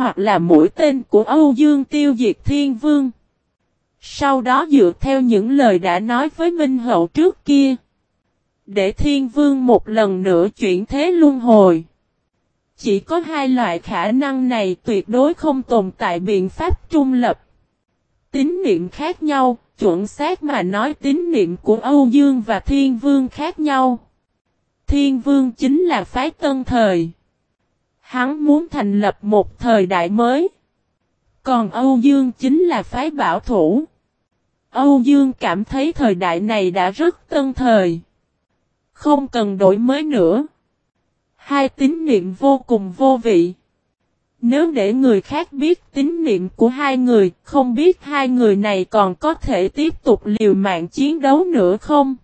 hoặc là mũi tên của Âu Dương tiêu diệt thiên vương. Sau đó dựa theo những lời đã nói với Minh Hậu trước kia. Để thiên vương một lần nữa chuyển thế luân hồi. Chỉ có hai loại khả năng này tuyệt đối không tồn tại biện pháp trung lập. Tín niệm khác nhau, chuẩn xác mà nói tín niệm của Âu Dương và Thiên Vương khác nhau. Thiên Vương chính là phái tân thời. Hắn muốn thành lập một thời đại mới. Còn Âu Dương chính là phái bảo thủ. Âu Dương cảm thấy thời đại này đã rất tân thời. Không cần đổi mới nữa. Hai tín niệm vô cùng vô vị. Nếu để người khác biết tín niệm của hai người, không biết hai người này còn có thể tiếp tục liều mạng chiến đấu nữa không?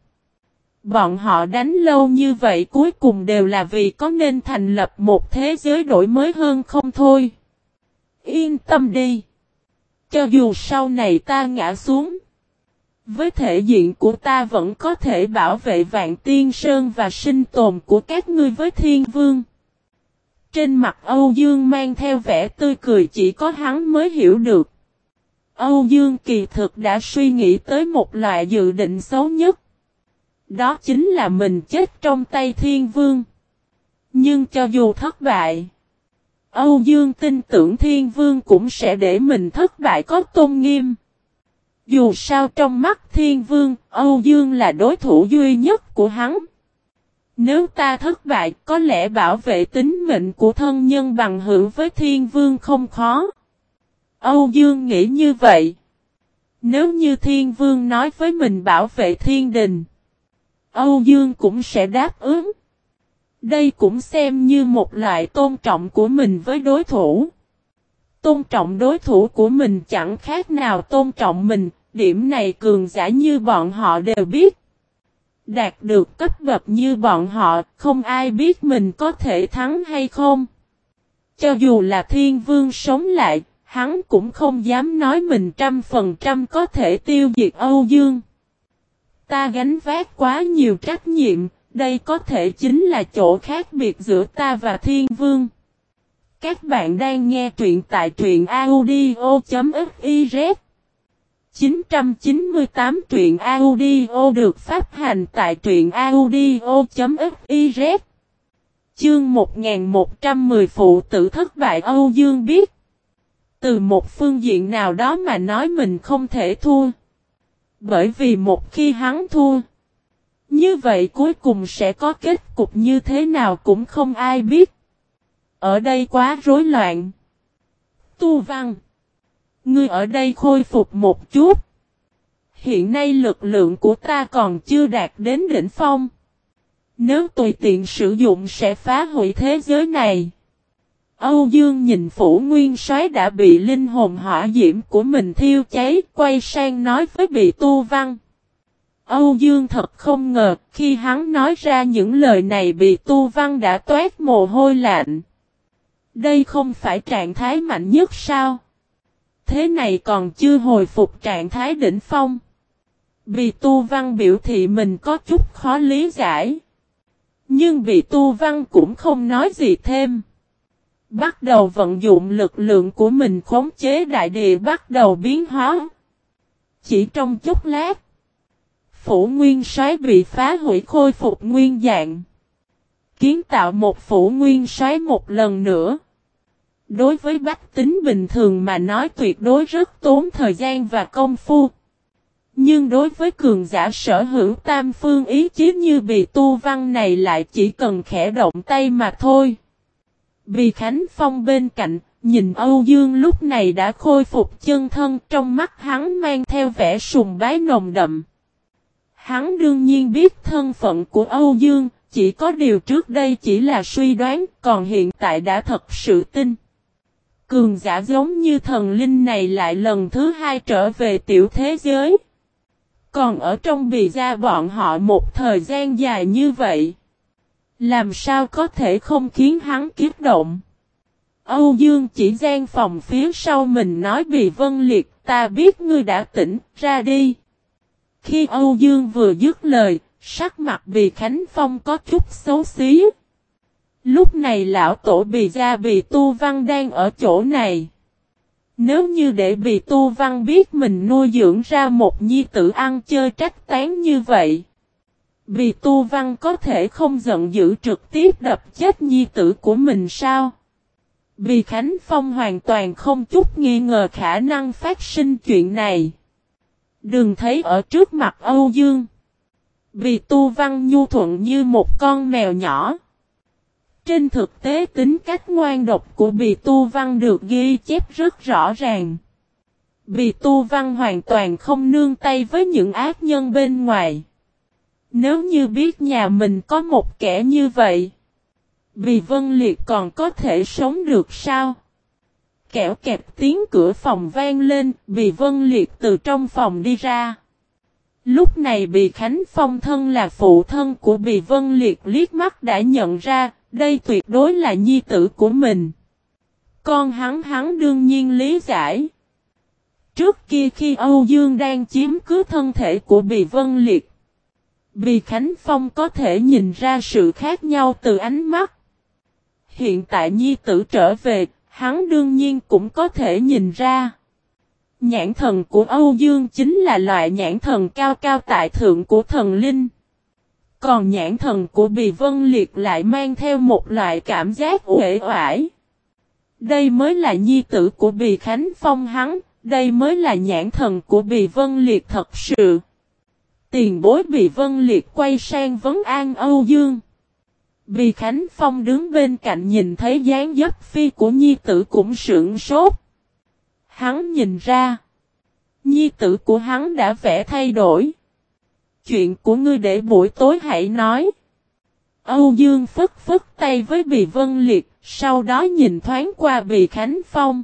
Bọn họ đánh lâu như vậy cuối cùng đều là vì có nên thành lập một thế giới đổi mới hơn không thôi. Yên tâm đi. Cho dù sau này ta ngã xuống. Với thể diện của ta vẫn có thể bảo vệ vạn tiên sơn và sinh tồn của các ngươi với thiên vương. Trên mặt Âu Dương mang theo vẻ tươi cười chỉ có hắn mới hiểu được. Âu Dương kỳ thực đã suy nghĩ tới một loại dự định xấu nhất. Đó chính là mình chết trong tay thiên vương. Nhưng cho dù thất bại, Âu Dương tin tưởng thiên vương cũng sẽ để mình thất bại có tôn nghiêm. Dù sao trong mắt thiên vương, Âu Dương là đối thủ duy nhất của hắn. Nếu ta thất bại, có lẽ bảo vệ tính mệnh của thân nhân bằng hữu với thiên vương không khó. Âu Dương nghĩ như vậy. Nếu như thiên vương nói với mình bảo vệ thiên đình, Âu Dương cũng sẽ đáp ứng. Đây cũng xem như một loại tôn trọng của mình với đối thủ. Tôn trọng đối thủ của mình chẳng khác nào tôn trọng mình, điểm này cường giả như bọn họ đều biết. Đạt được cấp bậc như bọn họ, không ai biết mình có thể thắng hay không. Cho dù là thiên vương sống lại, hắn cũng không dám nói mình trăm phần trăm có thể tiêu diệt Âu Dương. Ta gánh vác quá nhiều trách nhiệm, đây có thể chính là chỗ khác biệt giữa ta và thiên vương. Các bạn đang nghe truyện tại truyện audio.fif 998 truyện audio được phát hành tại truyện audio.fiz Chương 1110 phụ tử thất bại Âu Dương biết. Từ một phương diện nào đó mà nói mình không thể thua. Bởi vì một khi hắn thua, Như vậy cuối cùng sẽ có kết cục như thế nào cũng không ai biết Ở đây quá rối loạn Tu văn, Ngươi ở đây khôi phục một chút. Hiện nay lực lượng của ta còn chưa đạt đến đỉnh phong. Nếu tùy tiện sử dụng sẽ phá hủy thế giới này. Âu Dương nhìn phủ nguyên soái đã bị linh hồn hỏa diễm của mình thiêu cháy, quay sang nói với bị tu văn. Âu Dương thật không ngờ, khi hắn nói ra những lời này bị tu văn đã toát mồ hôi lạnh. Đây không phải trạng thái mạnh nhất sao? Thế này còn chưa hồi phục trạng thái đỉnh phong. Bị tu văn biểu thị mình có chút khó lý giải. Nhưng bị tu văn cũng không nói gì thêm. Bắt đầu vận dụng lực lượng của mình khống chế đại địa bắt đầu biến hóa. Chỉ trong chút lát. Phủ nguyên soái bị phá hủy khôi phục nguyên dạng. Kiến tạo một phủ nguyên soái một lần nữa. Đối với bách tính bình thường mà nói tuyệt đối rất tốn thời gian và công phu. Nhưng đối với cường giả sở hữu tam phương ý chí như bị tu văn này lại chỉ cần khẽ động tay mà thôi. Vì Khánh Phong bên cạnh, nhìn Âu Dương lúc này đã khôi phục chân thân trong mắt hắn mang theo vẻ sùng bái nồng đậm. Hắn đương nhiên biết thân phận của Âu Dương, chỉ có điều trước đây chỉ là suy đoán, còn hiện tại đã thật sự tin. Cường giả giống như thần linh này lại lần thứ hai trở về tiểu thế giới. Còn ở trong bì gia bọn họ một thời gian dài như vậy. Làm sao có thể không khiến hắn kiếp động. Âu Dương chỉ gian phòng phía sau mình nói bị vân liệt ta biết ngươi đã tỉnh ra đi. Khi Âu Dương vừa dứt lời, sắc mặt bị Khánh Phong có chút xấu xí. Lúc này lão tổ bị gia bị tu văn đang ở chỗ này. Nếu như để bị tu văn biết mình nuôi dưỡng ra một nhi tử ăn chơi trách tán như vậy vì tu văn có thể không giận dữ trực tiếp đập chết nhi tử của mình sao? Vì Khánh Phong hoàn toàn không chút nghi ngờ khả năng phát sinh chuyện này. Đừng thấy ở trước mặt Âu Dương. Vì tu văn nhu thuận như một con mèo nhỏ. Trên thực tế tính cách ngoan độc của bì tu văn được ghi chép rất rõ ràng. Bì tu văn hoàn toàn không nương tay với những ác nhân bên ngoài. Nếu như biết nhà mình có một kẻ như vậy. Bì vân liệt còn có thể sống được sao? Kẻo kẹp tiếng cửa phòng vang lên, bì vân liệt từ trong phòng đi ra. Lúc này bì Khánh Phong thân là phụ thân của bì vân liệt liếc mắt đã nhận ra, đây tuyệt đối là nhi tử của mình. Con hắn hắn đương nhiên lý giải. Trước kia khi Âu Dương đang chiếm cứ thân thể của Bì Vân Liệt, vì Khánh Phong có thể nhìn ra sự khác nhau từ ánh mắt. Hiện tại nhi tử trở về, hắn đương nhiên cũng có thể nhìn ra. Nhãn thần của Âu Dương chính là loại nhãn thần cao cao tại thượng của thần linh. Còn nhãn thần của Bì Vân Liệt lại mang theo một loại cảm giác uể oải. Đây mới là nhi tử của Bì Khánh Phong hắn, đây mới là nhãn thần của Bì Vân Liệt thật sự. Tiền bối bị Vân Liệt quay sang vấn an Âu Dương. Bì Khánh Phong đứng bên cạnh nhìn thấy dáng dấp phi của nhi tử cũng sưởng sốt. Hắn nhìn ra. Nhi tử của hắn đã vẽ thay đổi chuyện của ngươi để buổi tối hãy nói. Âu Dương phất phất tay với Bì Vân Liệt, sau đó nhìn thoáng qua Bì Khánh Phong.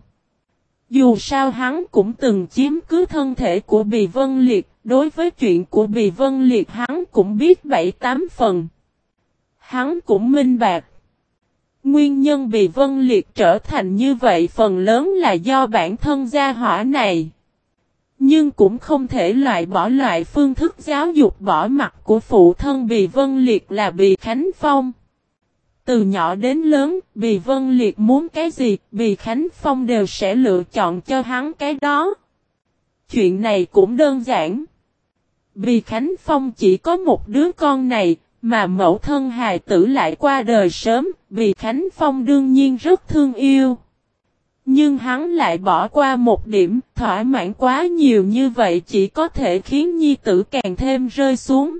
Dù sao hắn cũng từng chiếm cứ thân thể của Bì Vân Liệt, đối với chuyện của Bì Vân Liệt hắn cũng biết bảy tám phần. Hắn cũng minh bạc. Nguyên nhân Bì Vân Liệt trở thành như vậy phần lớn là do bản thân gia hỏa này. Nhưng cũng không thể loại bỏ loại phương thức giáo dục bỏ mặt của phụ thân Bì Vân Liệt là Bì Khánh Phong. Từ nhỏ đến lớn, Bì Vân Liệt muốn cái gì, Bì Khánh Phong đều sẽ lựa chọn cho hắn cái đó. Chuyện này cũng đơn giản vì Khánh Phong chỉ có một đứa con này, mà mẫu thân hài tử lại qua đời sớm, vì Khánh Phong đương nhiên rất thương yêu. Nhưng hắn lại bỏ qua một điểm, thỏa mãn quá nhiều như vậy chỉ có thể khiến nhi tử càng thêm rơi xuống.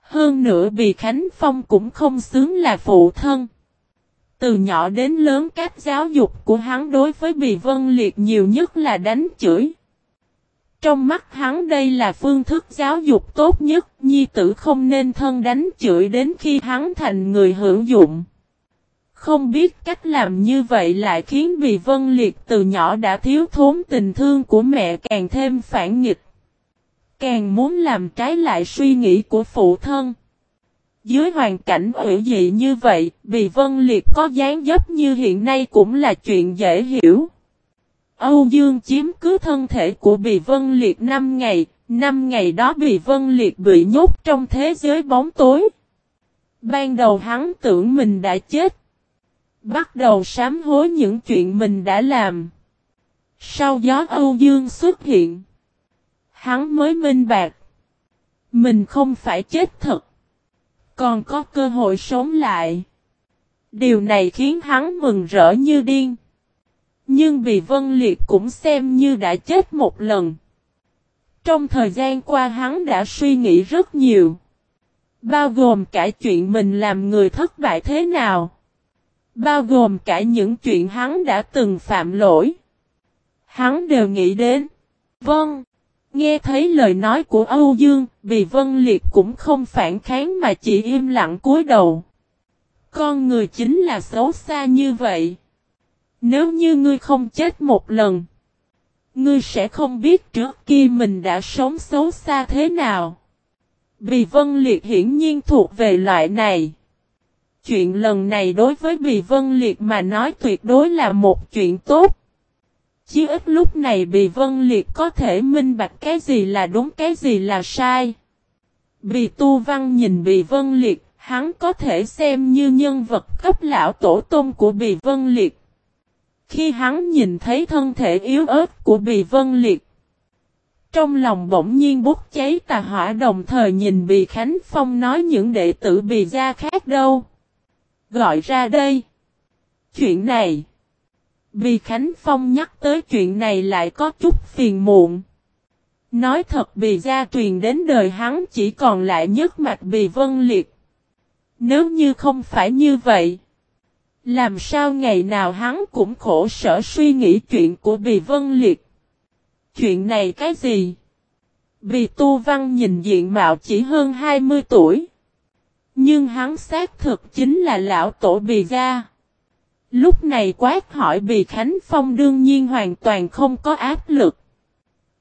Hơn nữa vì Khánh Phong cũng không xứng là phụ thân. Từ nhỏ đến lớn cách giáo dục của hắn đối với Bì Vân Liệt nhiều nhất là đánh chửi. Trong mắt hắn đây là phương thức giáo dục tốt nhất, nhi tử không nên thân đánh chửi đến khi hắn thành người hữu dụng. Không biết cách làm như vậy lại khiến Bì Vân Liệt từ nhỏ đã thiếu thốn tình thương của mẹ càng thêm phản nghịch. Càng muốn làm trái lại suy nghĩ của phụ thân. Dưới hoàn cảnh ủy dị như vậy, Bì Vân Liệt có dáng dấp như hiện nay cũng là chuyện dễ hiểu. Âu Dương chiếm cứ thân thể của Bì Vân Liệt 5 ngày, 5 ngày đó Bì Vân Liệt bị nhốt trong thế giới bóng tối. Ban đầu hắn tưởng mình đã chết, Bắt đầu sám hối những chuyện mình đã làm. Sau gió Âu Dương xuất hiện. Hắn mới minh bạc. Mình không phải chết thật. Còn có cơ hội sống lại. Điều này khiến hắn mừng rỡ như điên. Nhưng vì Vân Liệt cũng xem như đã chết một lần. Trong thời gian qua hắn đã suy nghĩ rất nhiều. Bao gồm cả chuyện mình làm người thất bại thế nào. Bao gồm cả những chuyện hắn đã từng phạm lỗi. Hắn đều nghĩ đến. Vâng. Nghe thấy lời nói của Âu Dương, vì Vân Liệt cũng không phản kháng mà chỉ im lặng cúi đầu. Con người chính là xấu xa như vậy. Nếu như ngươi không chết một lần, ngươi sẽ không biết trước kia mình đã sống xấu xa thế nào. Vì Vân Liệt hiển nhiên thuộc về loại này. Chuyện lần này đối với Bì Vân Liệt mà nói tuyệt đối là một chuyện tốt. Chí ít lúc này Bì Vân Liệt có thể minh bạch cái gì là đúng cái gì là sai. Bì Tu Văn nhìn Bì Vân Liệt, Hắn có thể xem như nhân vật cấp lão tổ tôn của Bì Vân Liệt. Khi hắn nhìn thấy thân thể yếu ớt của Bì Vân Liệt, trong lòng bỗng nhiên bút cháy tà hỏa đồng thời nhìn Bì Khánh Phong nói những đệ tử Bì gia khác đâu. Gọi ra đây. Chuyện này. Bì Khánh Phong nhắc tới chuyện này lại có chút phiền muộn. Nói thật Bì gia truyền đến đời hắn chỉ còn lại nhất mạch Bì Vân Liệt. Nếu như không phải như vậy. Làm sao ngày nào hắn cũng khổ sở suy nghĩ chuyện của Bì Vân Liệt. Chuyện này cái gì? Bì Tu Văn nhìn diện mạo chỉ hơn 20 tuổi. Nhưng hắn xác thực chính là lão tổ Bì Gia. Lúc này quát hỏi Bì Khánh Phong đương nhiên hoàn toàn không có áp lực.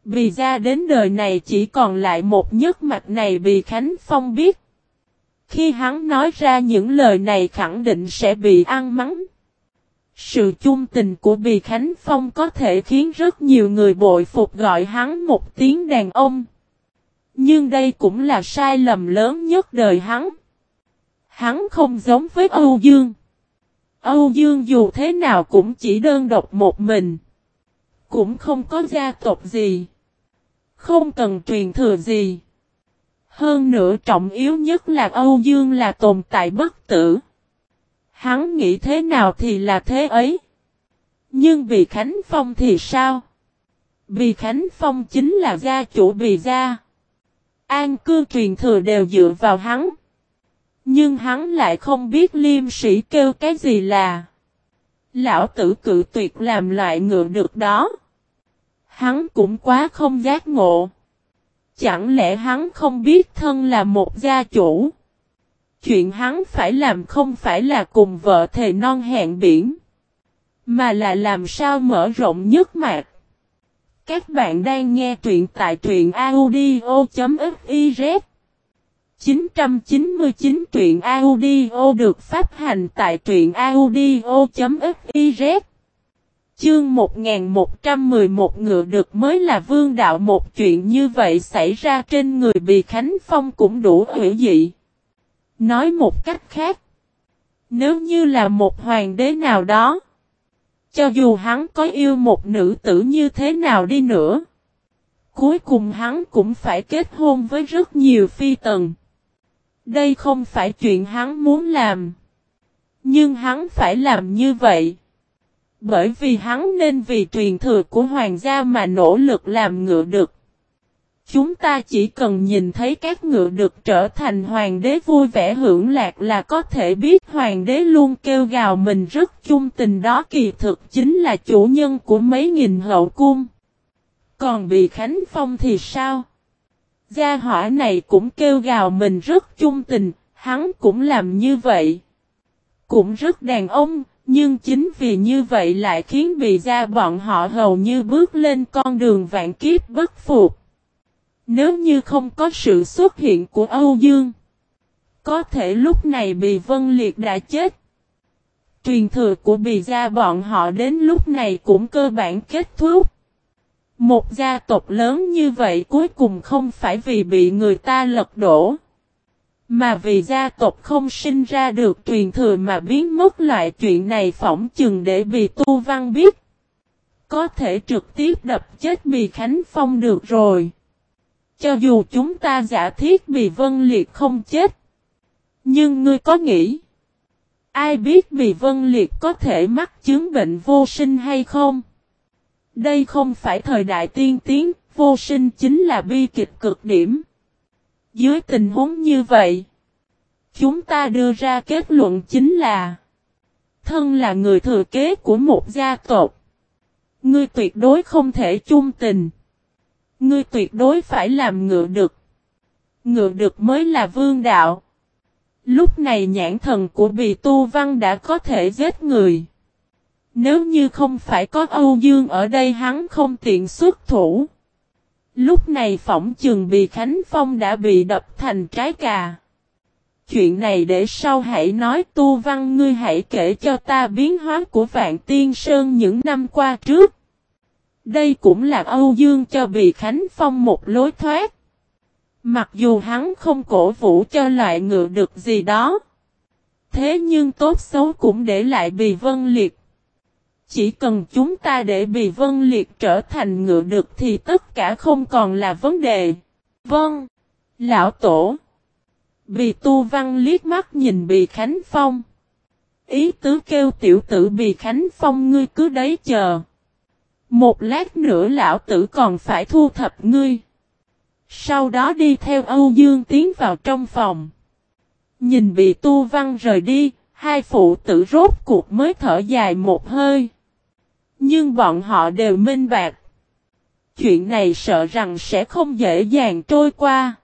Bì Gia đến đời này chỉ còn lại một nhất mặt này Bì Khánh Phong biết. Khi hắn nói ra những lời này khẳng định sẽ bị ăn mắng. Sự chung tình của Bì Khánh Phong có thể khiến rất nhiều người bội phục gọi hắn một tiếng đàn ông. Nhưng đây cũng là sai lầm lớn nhất đời hắn. Hắn không giống với Âu Dương. Âu Dương dù thế nào cũng chỉ đơn độc một mình. Cũng không có gia tộc gì. Không cần truyền thừa gì. Hơn nữa trọng yếu nhất là Âu Dương là tồn tại bất tử. Hắn nghĩ thế nào thì là thế ấy. Nhưng vì Khánh Phong thì sao? vì Khánh Phong chính là gia chủ Bì Gia. An cư truyền thừa đều dựa vào hắn. Nhưng hắn lại không biết liêm sĩ kêu cái gì là. Lão tử cự tuyệt làm loại ngựa được đó. Hắn cũng quá không giác ngộ. Chẳng lẽ hắn không biết thân là một gia chủ? Chuyện hắn phải làm không phải là cùng vợ thề non hẹn biển. Mà là làm sao mở rộng nhất mạc. Các bạn đang nghe truyện tại truyện audio.fiz 999 truyện audio được phát hành tại truyện audio.fiz Chương 1111 ngựa được mới là vương đạo một chuyện như vậy xảy ra trên người Bì Khánh Phong cũng đủ hữu dị. Nói một cách khác. Nếu như là một hoàng đế nào đó. Cho dù hắn có yêu một nữ tử như thế nào đi nữa. Cuối cùng hắn cũng phải kết hôn với rất nhiều phi tần. Đây không phải chuyện hắn muốn làm. Nhưng hắn phải làm như vậy. Bởi vì hắn nên vì truyền thừa của hoàng gia mà nỗ lực làm ngựa được. Chúng ta chỉ cần nhìn thấy các ngựa được trở thành hoàng đế vui vẻ hưởng lạc là có thể biết hoàng đế luôn kêu gào mình rất chung tình đó kỳ thực chính là chủ nhân của mấy nghìn hậu cung. Còn bị Khánh Phong thì sao? Gia hỏa này cũng kêu gào mình rất chung tình, hắn cũng làm như vậy. Cũng rất đàn ông, nhưng chính vì như vậy lại khiến bị gia bọn họ hầu như bước lên con đường vạn kiếp bất phục. Nếu như không có sự xuất hiện của Âu Dương, có thể lúc này Bì Vân Liệt đã chết. Truyền thừa của Bì gia bọn họ đến lúc này cũng cơ bản kết thúc. Một gia tộc lớn như vậy cuối cùng không phải vì bị người ta lật đổ. Mà vì gia tộc không sinh ra được truyền thừa mà biến mất loại chuyện này phỏng chừng để bị tu văn biết. Có thể trực tiếp đập chết Bì Khánh Phong được rồi. Cho dù chúng ta giả thiết Bì Vân Liệt không chết. Nhưng ngươi có nghĩ. Ai biết Bì Vân Liệt có thể mắc chứng bệnh vô sinh hay không? Đây không phải thời đại tiên tiến, vô sinh chính là bi kịch cực điểm. Dưới tình huống như vậy, chúng ta đưa ra kết luận chính là Thân là người thừa kế của một gia tộc. Ngươi tuyệt đối không thể chung tình. Ngươi tuyệt đối phải làm ngựa được. Ngựa được mới là vương đạo. Lúc này nhãn thần của bì tu văn đã có thể giết người. Nếu như không phải có Âu Dương ở đây hắn không tiện xuất thủ. Lúc này phỏng trường bị Khánh Phong đã bị đập thành trái cà. Chuyện này để sau hãy nói, tu văn, ngươi hãy kể cho ta biến hóa của Vạn Tiên Sơn những năm qua trước. Đây cũng là Âu Dương cho bị Khánh Phong một lối thoát. Mặc dù hắn không cổ vũ cho loại ngựa được gì đó. Thế nhưng tốt xấu cũng để lại bì vân liệt. Chỉ cần chúng ta để bì vân liệt trở thành ngựa được thì tất cả không còn là vấn đề. Vâng. Lão Tổ. Bì tu văn liếc mắt nhìn bì Khánh Phong. Ý tứ kêu tiểu tử bì Khánh Phong ngươi cứ đấy chờ. Một lát nữa lão tử còn phải thu thập ngươi. Sau đó đi theo Âu Dương tiến vào trong phòng. Nhìn bị tu văn rời đi, hai phụ tử rốt cuộc mới thở dài một hơi. Nhưng bọn họ đều minh bạc. Chuyện này sợ rằng sẽ không dễ dàng trôi qua.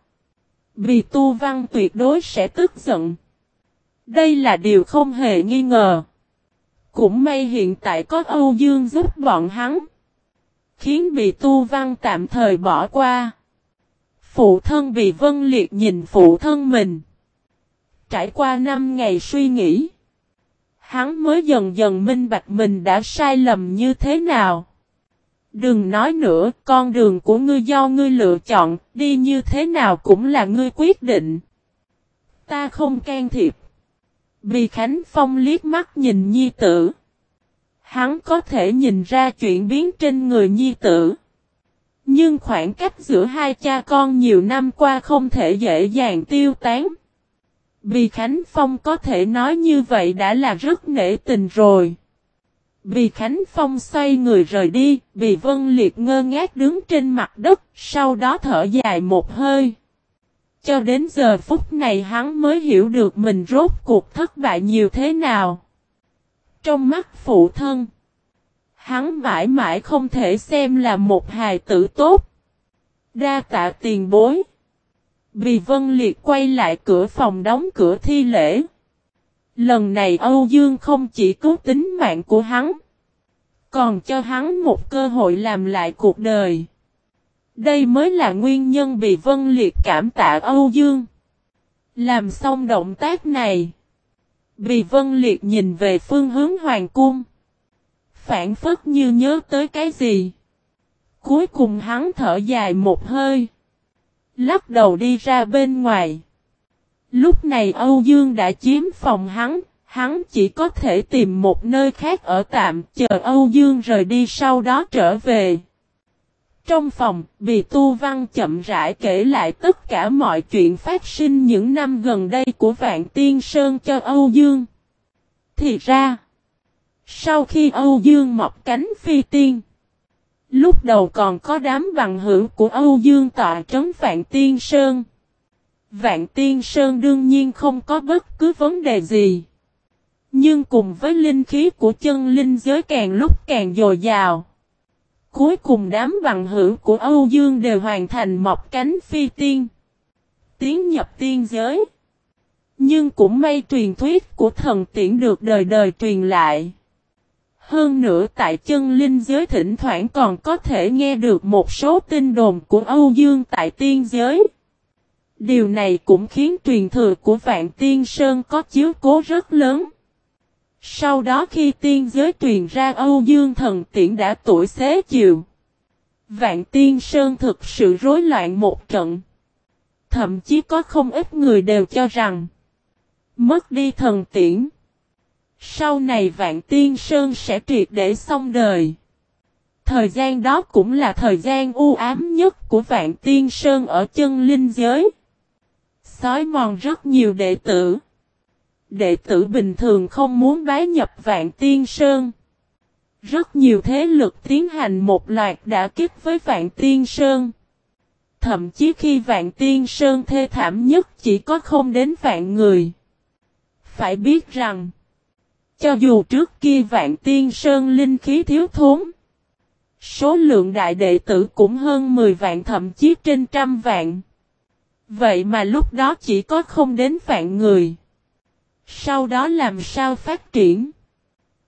Vì tu văn tuyệt đối sẽ tức giận. Đây là điều không hề nghi ngờ. Cũng may hiện tại có Âu Dương giúp bọn hắn. Khiến bị tu văn tạm thời bỏ qua. Phụ thân bị vân liệt nhìn phụ thân mình. Trải qua năm ngày suy nghĩ. Hắn mới dần dần minh bạch mình đã sai lầm như thế nào. Đừng nói nữa, con đường của ngươi do ngươi lựa chọn, đi như thế nào cũng là ngươi quyết định. Ta không can thiệp. Bì Khánh Phong liếc mắt nhìn nhi tử. Hắn có thể nhìn ra chuyện biến trên người nhi tử. Nhưng khoảng cách giữa hai cha con nhiều năm qua không thể dễ dàng tiêu tán. Bì Khánh Phong có thể nói như vậy đã là rất nể tình rồi. Bì Khánh Phong xoay người rời đi, Bì Vân Liệt ngơ ngác đứng trên mặt đất, sau đó thở dài một hơi. Cho đến giờ phút này hắn mới hiểu được mình rốt cuộc thất bại nhiều thế nào. Trong mắt phụ thân, hắn mãi mãi không thể xem là một hài tử tốt. Đa tạ tiền bối. Bì Vân Liệt quay lại cửa phòng đóng cửa thi lễ. Lần này Âu Dương không chỉ cứu tính mạng của hắn, còn cho hắn một cơ hội làm lại cuộc đời. Đây mới là nguyên nhân Bì Vân Liệt cảm tạ Âu Dương. Làm xong động tác này, Bì Vân Liệt nhìn về phương hướng Hoàng Cung. Phản phất như nhớ tới cái gì. Cuối cùng hắn thở dài một hơi. Lắc đầu đi ra bên ngoài. Lúc này Âu Dương đã chiếm phòng hắn, hắn chỉ có thể tìm một nơi khác ở tạm chờ Âu Dương rời đi sau đó trở về. Trong phòng, Bì Tu Văn chậm rãi kể lại tất cả mọi chuyện phát sinh những năm gần đây của Vạn Tiên Sơn cho Âu Dương. Thì ra, sau khi Âu Dương mọc cánh phi tiên, Lúc đầu còn có đám bằng hữu của Âu Dương tọa trấn Vạn Tiên Sơn. Vạn Tiên Sơn đương nhiên không có bất cứ vấn đề gì. Nhưng cùng với linh khí của chân linh giới càng lúc càng dồi dào. Cuối cùng đám bằng hữu của Âu Dương đều hoàn thành mọc cánh phi tiên. Tiến nhập tiên giới. Nhưng cũng may truyền thuyết của thần tiễn được đời đời truyền lại. Hơn nữa tại chân linh giới thỉnh thoảng còn có thể nghe được một số tin đồn của Âu Dương tại tiên giới. Điều này cũng khiến truyền thừa của Vạn Tiên Sơn có chiếu cố rất lớn. Sau đó khi tiên giới truyền ra Âu Dương thần tiễn đã tuổi xế chiều. Vạn Tiên Sơn thực sự rối loạn một trận. Thậm chí có không ít người đều cho rằng, mất đi thần tiễn sau này Vạn Tiên Sơn sẽ triệt để xong đời. Thời gian đó cũng là thời gian u ám nhất của Vạn Tiên Sơn ở chân linh giới. Xói mòn rất nhiều đệ tử. Đệ tử bình thường không muốn bái nhập Vạn Tiên Sơn. Rất nhiều thế lực tiến hành một loạt đã kích với Vạn Tiên Sơn. Thậm chí khi Vạn Tiên Sơn thê thảm nhất chỉ có không đến vạn người. Phải biết rằng, cho dù trước kia vạn tiên sơn linh khí thiếu thốn. Số lượng đại đệ tử cũng hơn 10 vạn, thậm chí trên trăm vạn. Vậy mà lúc đó chỉ có không đến vạn người. Sau đó làm sao phát triển?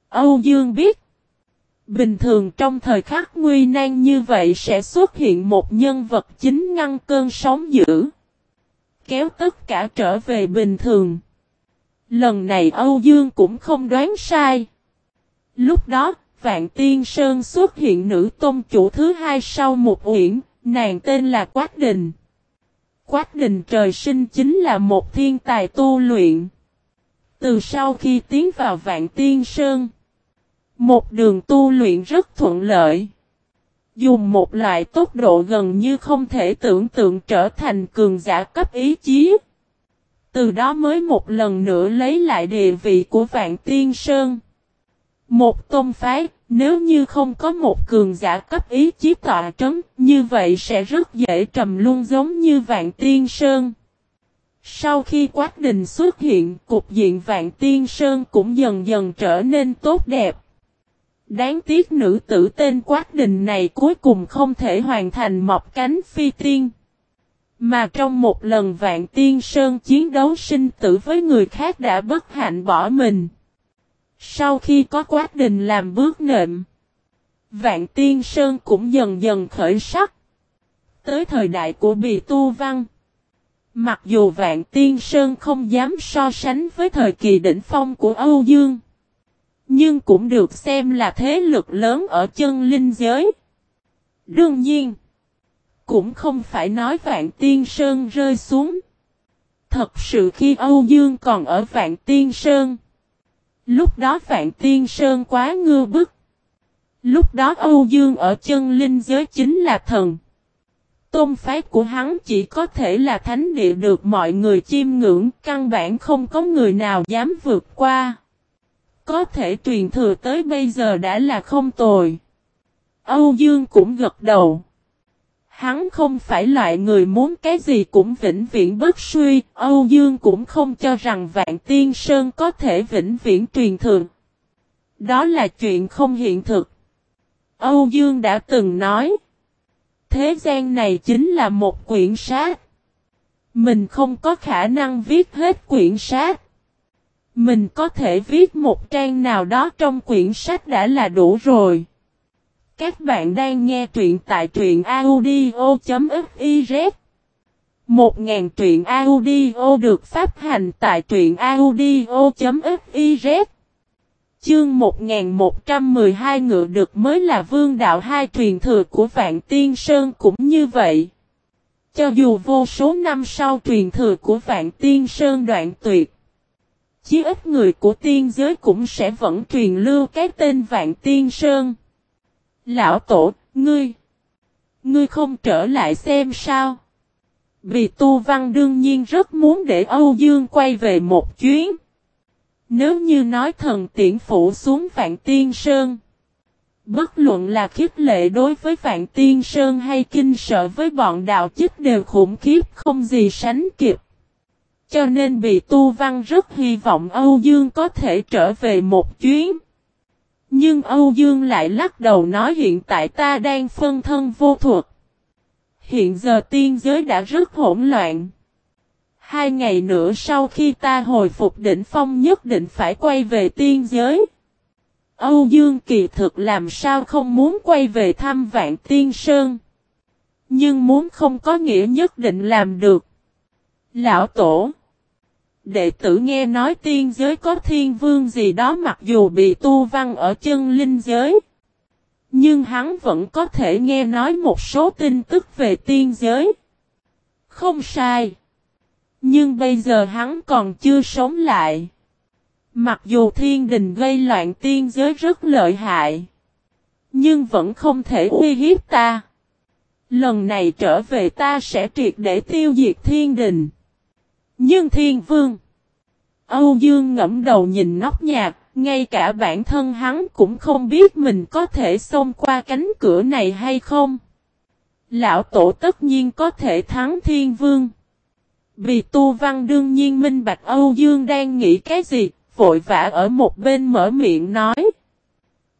Âu Dương biết. Bình thường trong thời khắc nguy nan như vậy sẽ xuất hiện một nhân vật chính ngăn cơn sóng dữ. Kéo tất cả trở về bình thường. Lần này Âu Dương cũng không đoán sai. Lúc đó, Vạn Tiên Sơn xuất hiện nữ tôn chủ thứ hai sau một uyển, nàng tên là Quách Đình. Quách đình trời sinh chính là một thiên tài tu luyện. Từ sau khi tiến vào Vạn Tiên Sơn, một đường tu luyện rất thuận lợi. Dùng một loại tốc độ gần như không thể tưởng tượng trở thành cường giả cấp ý chí. Từ đó mới một lần nữa lấy lại địa vị của Vạn Tiên Sơn. Một tôn phái, nếu như không có một cường giả cấp ý chí tọa trấn, như vậy sẽ rất dễ trầm luôn giống như Vạn Tiên Sơn. Sau khi Quách Đình xuất hiện, cục diện Vạn Tiên Sơn cũng dần dần trở nên tốt đẹp. Đáng tiếc nữ tử tên Quát Đình này cuối cùng không thể hoàn thành mọc cánh phi tiên. Mà trong một lần vạn tiên sơn chiến đấu sinh tử với người khác đã bất hạnh bỏ mình. Sau khi có Quát Đình làm bước nệm, vạn tiên sơn cũng dần dần khởi sắc. Tới thời đại của Bì Tu Văn, mặc dù vạn tiên sơn không dám so sánh với thời kỳ đỉnh phong của Âu Dương, nhưng cũng được xem là thế lực lớn ở chân linh giới. Đương nhiên, cũng không phải nói Vạn Tiên Sơn rơi xuống. Thật sự khi Âu Dương còn ở Vạn Tiên Sơn, lúc đó Vạn Tiên Sơn quá ngư bức. Lúc đó Âu Dương ở chân linh giới chính là thần. Tôn phái của hắn chỉ có thể là thánh địa được mọi người chiêm ngưỡng, căn bản không có người nào dám vượt qua có thể truyền thừa tới bây giờ đã là không tồi. Âu Dương cũng gật đầu. Hắn không phải loại người muốn cái gì cũng vĩnh viễn bất suy, Âu Dương cũng không cho rằng Vạn Tiên Sơn có thể vĩnh viễn truyền thừa. Đó là chuyện không hiện thực. Âu Dương đã từng nói, thế gian này chính là một quyển sát. Mình không có khả năng viết hết quyển sát. Mình có thể viết một trang nào đó trong quyển sách đã là đủ rồi. Các bạn đang nghe truyện tại truyện audio.fiz 1000 truyện audio được phát hành tại truyện audio.fiz Chương 1112 ngựa được mới là vương đạo hai truyền thừa của Vạn Tiên Sơn cũng như vậy. Cho dù vô số năm sau truyền thừa của Vạn Tiên Sơn đoạn tuyệt, chí ít người của tiên giới cũng sẽ vẫn truyền lưu cái tên Vạn Tiên Sơn. Lão Tổ, ngươi, ngươi không trở lại xem sao? Vì Tu Văn đương nhiên rất muốn để Âu Dương quay về một chuyến. Nếu như nói thần tiễn phủ xuống Vạn Tiên Sơn, bất luận là khiếp lệ đối với Vạn Tiên Sơn hay kinh sợ với bọn đạo chích đều khủng khiếp không gì sánh kịp. Cho nên bị tu văn rất hy vọng Âu Dương có thể trở về một chuyến. Nhưng Âu Dương lại lắc đầu nói hiện tại ta đang phân thân vô thuật. Hiện giờ tiên giới đã rất hỗn loạn. Hai ngày nữa sau khi ta hồi phục đỉnh phong nhất định phải quay về tiên giới. Âu Dương kỳ thực làm sao không muốn quay về thăm vạn tiên sơn. Nhưng muốn không có nghĩa nhất định làm được. Lão Tổ Đệ tử nghe nói tiên giới có thiên vương gì đó mặc dù bị tu văn ở chân linh giới. Nhưng hắn vẫn có thể nghe nói một số tin tức về tiên giới. Không sai. Nhưng bây giờ hắn còn chưa sống lại. Mặc dù thiên đình gây loạn tiên giới rất lợi hại. Nhưng vẫn không thể uy hiếp ta. Lần này trở về ta sẽ triệt để tiêu diệt thiên đình. Nhưng thiên vương. Âu Dương ngẫm đầu nhìn nóc nhà, ngay cả bản thân hắn cũng không biết mình có thể xông qua cánh cửa này hay không. Lão tổ tất nhiên có thể thắng thiên vương. Vì tu văn đương nhiên minh bạch Âu Dương đang nghĩ cái gì, vội vã ở một bên mở miệng nói.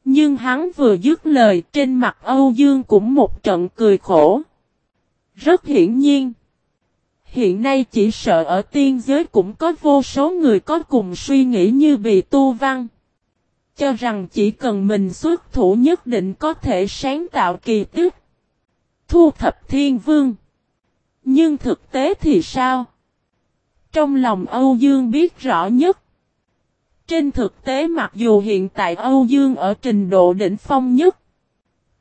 Nhưng hắn vừa dứt lời trên mặt Âu Dương cũng một trận cười khổ. Rất hiển nhiên. Hiện nay chỉ sợ ở tiên giới cũng có vô số người có cùng suy nghĩ như bị tu văn. Cho rằng chỉ cần mình xuất thủ nhất định có thể sáng tạo kỳ tích. Thu thập thiên vương. Nhưng thực tế thì sao? Trong lòng Âu Dương biết rõ nhất. Trên thực tế mặc dù hiện tại Âu Dương ở trình độ đỉnh phong nhất.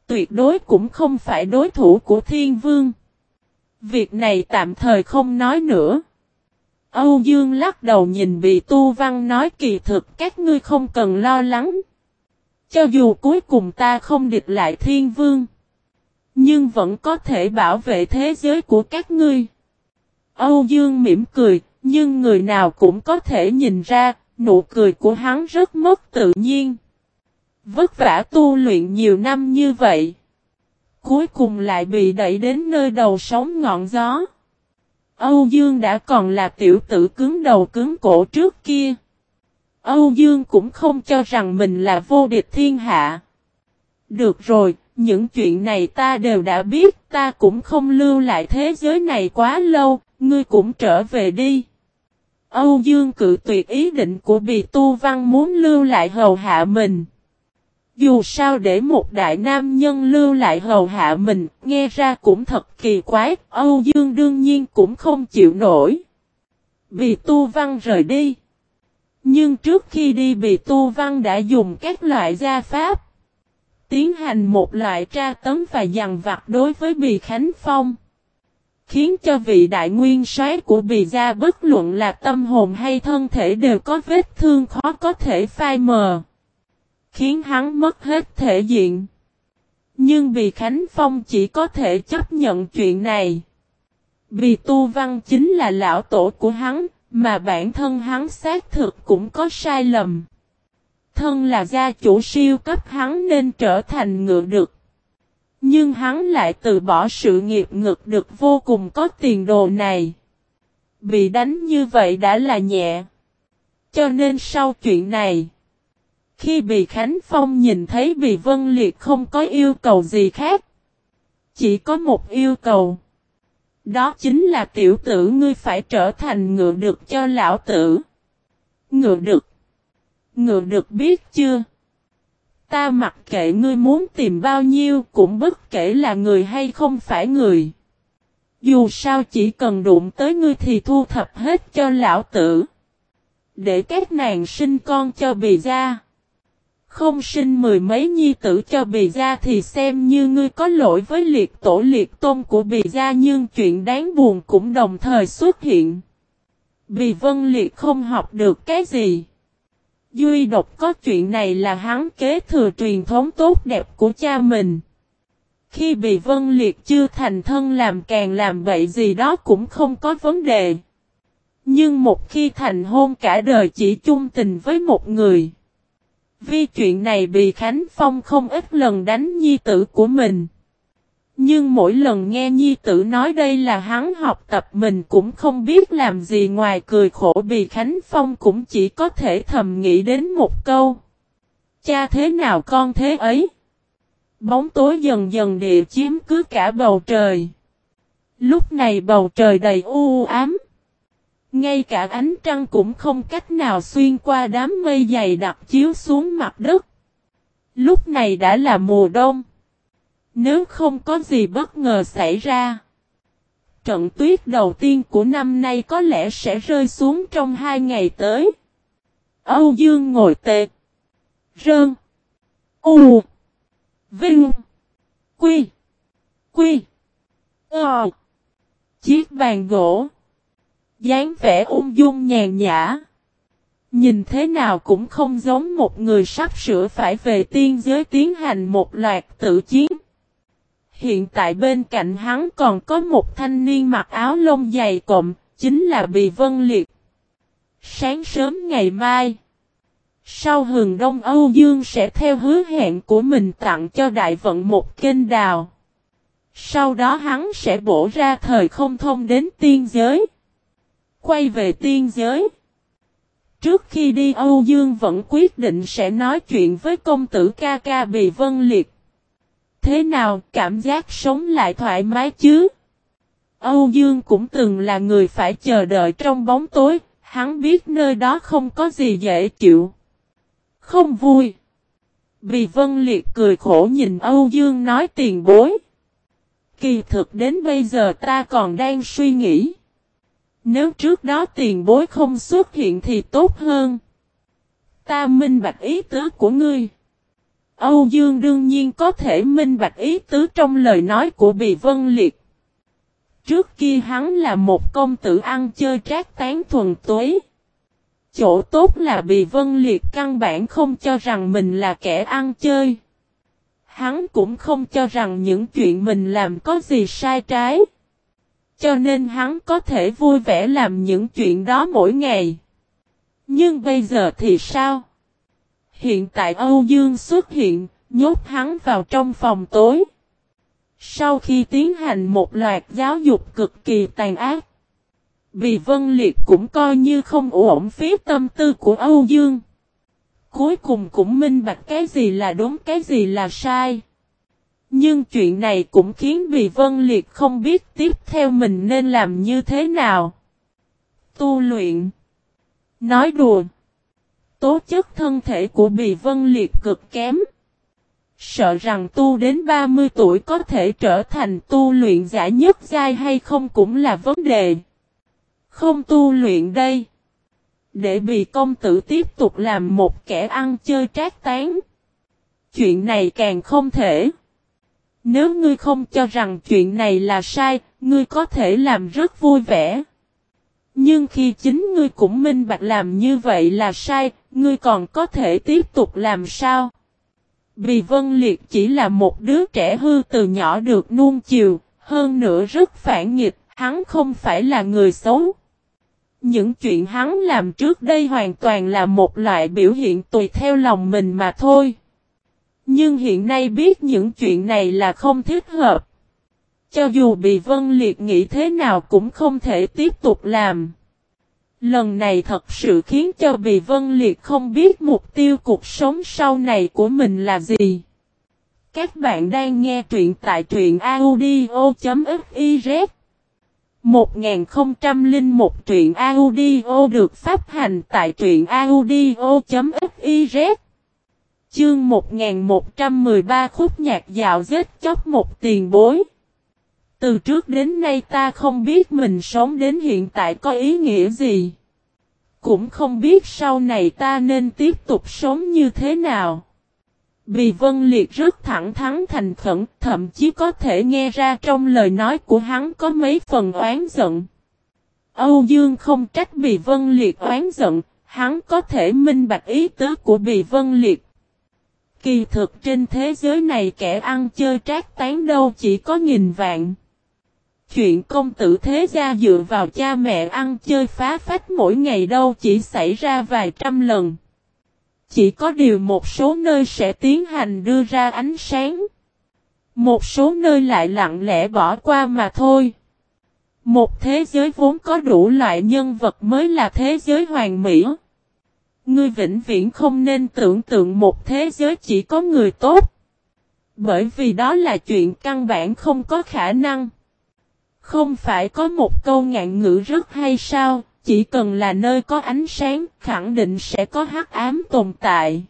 Tuyệt đối cũng không phải đối thủ của thiên vương. Việc này tạm thời không nói nữa. Âu Dương lắc đầu nhìn bị tu văn nói kỳ thực các ngươi không cần lo lắng. Cho dù cuối cùng ta không địch lại thiên vương. Nhưng vẫn có thể bảo vệ thế giới của các ngươi. Âu Dương mỉm cười, nhưng người nào cũng có thể nhìn ra, nụ cười của hắn rất mất tự nhiên. Vất vả tu luyện nhiều năm như vậy. Cuối cùng lại bị đẩy đến nơi đầu sóng ngọn gió. Âu Dương đã còn là tiểu tử cứng đầu cứng cổ trước kia. Âu Dương cũng không cho rằng mình là vô địch thiên hạ. Được rồi, những chuyện này ta đều đã biết, ta cũng không lưu lại thế giới này quá lâu, ngươi cũng trở về đi. Âu Dương cự tuyệt ý định của Bì Tu Văn muốn lưu lại hầu hạ mình. Dù sao để một đại nam nhân lưu lại hầu hạ mình, nghe ra cũng thật kỳ quái, Âu Dương đương nhiên cũng không chịu nổi. Bị Tu Văn rời đi. Nhưng trước khi đi Bì Tu Văn đã dùng các loại gia pháp. Tiến hành một loại tra tấn và dằn vặt đối với Bì Khánh Phong. Khiến cho vị đại nguyên soái của Bì Gia bất luận là tâm hồn hay thân thể đều có vết thương khó có thể phai mờ. Khiến hắn mất hết thể diện. Nhưng vì Khánh Phong chỉ có thể chấp nhận chuyện này. vì Tu Văn chính là lão tổ của hắn, mà bản thân hắn xác thực cũng có sai lầm. Thân là gia chủ siêu cấp hắn nên trở thành ngựa được. Nhưng hắn lại từ bỏ sự nghiệp ngực được vô cùng có tiền đồ này. Bị đánh như vậy đã là nhẹ. Cho nên sau chuyện này, khi Bì Khánh Phong nhìn thấy Bì Vân Liệt không có yêu cầu gì khác, chỉ có một yêu cầu. Đó chính là tiểu tử ngươi phải trở thành ngựa được cho lão tử. Ngựa được. Ngựa được biết chưa? Ta mặc kệ ngươi muốn tìm bao nhiêu cũng bất kể là người hay không phải người. Dù sao chỉ cần đụng tới ngươi thì thu thập hết cho lão tử. Để các nàng sinh con cho bì gia. Không sinh mười mấy nhi tử cho bì gia thì xem như ngươi có lỗi với liệt tổ liệt tôn của bì gia, nhưng chuyện đáng buồn cũng đồng thời xuất hiện. Bì vân liệt không học được cái gì. Duy độc có chuyện này là hắn kế thừa truyền thống tốt đẹp của cha mình. Khi bị vân liệt chưa thành thân làm càng làm bậy gì đó cũng không có vấn đề. Nhưng một khi thành hôn cả đời chỉ chung tình với một người. Vì chuyện này bị Khánh Phong không ít lần đánh nhi tử của mình. Nhưng mỗi lần nghe nhi tử nói đây là hắn học tập mình cũng không biết làm gì ngoài cười khổ vì Khánh Phong cũng chỉ có thể thầm nghĩ đến một câu. Cha thế nào con thế ấy? Bóng tối dần dần địa chiếm cứ cả bầu trời. Lúc này bầu trời đầy u ám. Ngay cả ánh trăng cũng không cách nào xuyên qua đám mây dày đặc chiếu xuống mặt đất. Lúc này đã là mùa đông. Nếu không có gì bất ngờ xảy ra. Trận tuyết đầu tiên của năm nay có lẽ sẽ rơi xuống trong hai ngày tới. Âu Dương ngồi tệ. Rơn. U. Vinh. Quy. Quy. Ờ. Chiếc bàn gỗ dáng vẻ ung dung nhàn nhã. Nhìn thế nào cũng không giống một người sắp sửa phải về tiên giới tiến hành một loạt tự chiến. Hiện tại bên cạnh hắn còn có một thanh niên mặc áo lông dày cộm, chính là Bì Vân Liệt. Sáng sớm ngày mai, sau hừng đông Âu Dương sẽ theo hứa hẹn của mình tặng cho đại vận một kênh đào. Sau đó hắn sẽ bổ ra thời không thông đến tiên giới. Quay về tiên giới. Trước khi đi Âu Dương vẫn quyết định sẽ nói chuyện với công tử ca ca Bì Vân Liệt. Thế nào, cảm giác sống lại thoải mái chứ? Âu Dương cũng từng là người phải chờ đợi trong bóng tối, hắn biết nơi đó không có gì dễ chịu. Không vui. Vì Vân Liệt cười khổ nhìn Âu Dương nói tiền bối. Kỳ thực đến bây giờ ta còn đang suy nghĩ. Nếu trước đó tiền bối không xuất hiện thì tốt hơn. Ta minh bạch ý tứ của ngươi. Âu Dương đương nhiên có thể minh bạch ý tứ trong lời nói của Bì Vân Liệt. Trước kia hắn là một công tử ăn chơi trác tán thuần tuế. Chỗ tốt là Bì Vân Liệt căn bản không cho rằng mình là kẻ ăn chơi. Hắn cũng không cho rằng những chuyện mình làm có gì sai trái. Cho nên hắn có thể vui vẻ làm những chuyện đó mỗi ngày. Nhưng bây giờ thì sao? Hiện tại Âu Dương xuất hiện, nhốt hắn vào trong phòng tối. Sau khi tiến hành một loạt giáo dục cực kỳ tàn ác, vì Vân Liệt cũng coi như không ổn phí tâm tư của Âu Dương. Cuối cùng cũng minh bạch cái gì là đúng cái gì là sai. Nhưng chuyện này cũng khiến Bì Vân Liệt không biết tiếp theo mình nên làm như thế nào. Tu luyện Nói đùa Tố chất thân thể của Bì Vân Liệt cực kém. Sợ rằng tu đến 30 tuổi có thể trở thành tu luyện giả nhất giai hay không cũng là vấn đề. Không tu luyện đây. Để Bì công tử tiếp tục làm một kẻ ăn chơi trác tán. Chuyện này càng không thể. Nếu ngươi không cho rằng chuyện này là sai, ngươi có thể làm rất vui vẻ. Nhưng khi chính ngươi cũng minh bạch làm như vậy là sai, ngươi còn có thể tiếp tục làm sao? Vì Vân Liệt chỉ là một đứa trẻ hư từ nhỏ được nuông chiều, hơn nữa rất phản nghịch, hắn không phải là người xấu. Những chuyện hắn làm trước đây hoàn toàn là một loại biểu hiện tùy theo lòng mình mà thôi. Nhưng hiện nay biết những chuyện này là không thích hợp. Cho dù bị Vân Liệt nghĩ thế nào cũng không thể tiếp tục làm. Lần này thật sự khiến cho Bì Vân Liệt không biết mục tiêu cuộc sống sau này của mình là gì. Các bạn đang nghe truyện tại truyện audio.fiz 1001 truyện audio được phát hành tại truyện audio.fiz Chương 1113 khúc nhạc dạo giết chóc một tiền bối từ trước đến nay ta không biết mình sống đến hiện tại có ý nghĩa gì. Cũng không biết sau này ta nên tiếp tục sống như thế nào. Vì Vân Liệt rất thẳng thắn thành khẩn, thậm chí có thể nghe ra trong lời nói của hắn có mấy phần oán giận. Âu Dương không trách Bì Vân Liệt oán giận, hắn có thể minh bạch ý tứ của Bì Vân Liệt. Kỳ thực trên thế giới này kẻ ăn chơi trác tán đâu chỉ có nghìn vạn. Chuyện công tử thế gia dựa vào cha mẹ ăn chơi phá phách mỗi ngày đâu chỉ xảy ra vài trăm lần. Chỉ có điều một số nơi sẽ tiến hành đưa ra ánh sáng. Một số nơi lại lặng lẽ bỏ qua mà thôi. Một thế giới vốn có đủ loại nhân vật mới là thế giới hoàn mỹ. Ngươi vĩnh viễn không nên tưởng tượng một thế giới chỉ có người tốt. Bởi vì đó là chuyện căn bản không có khả năng. Không phải có một câu ngạn ngữ rất hay sao, chỉ cần là nơi có ánh sáng, khẳng định sẽ có hắc ám tồn tại.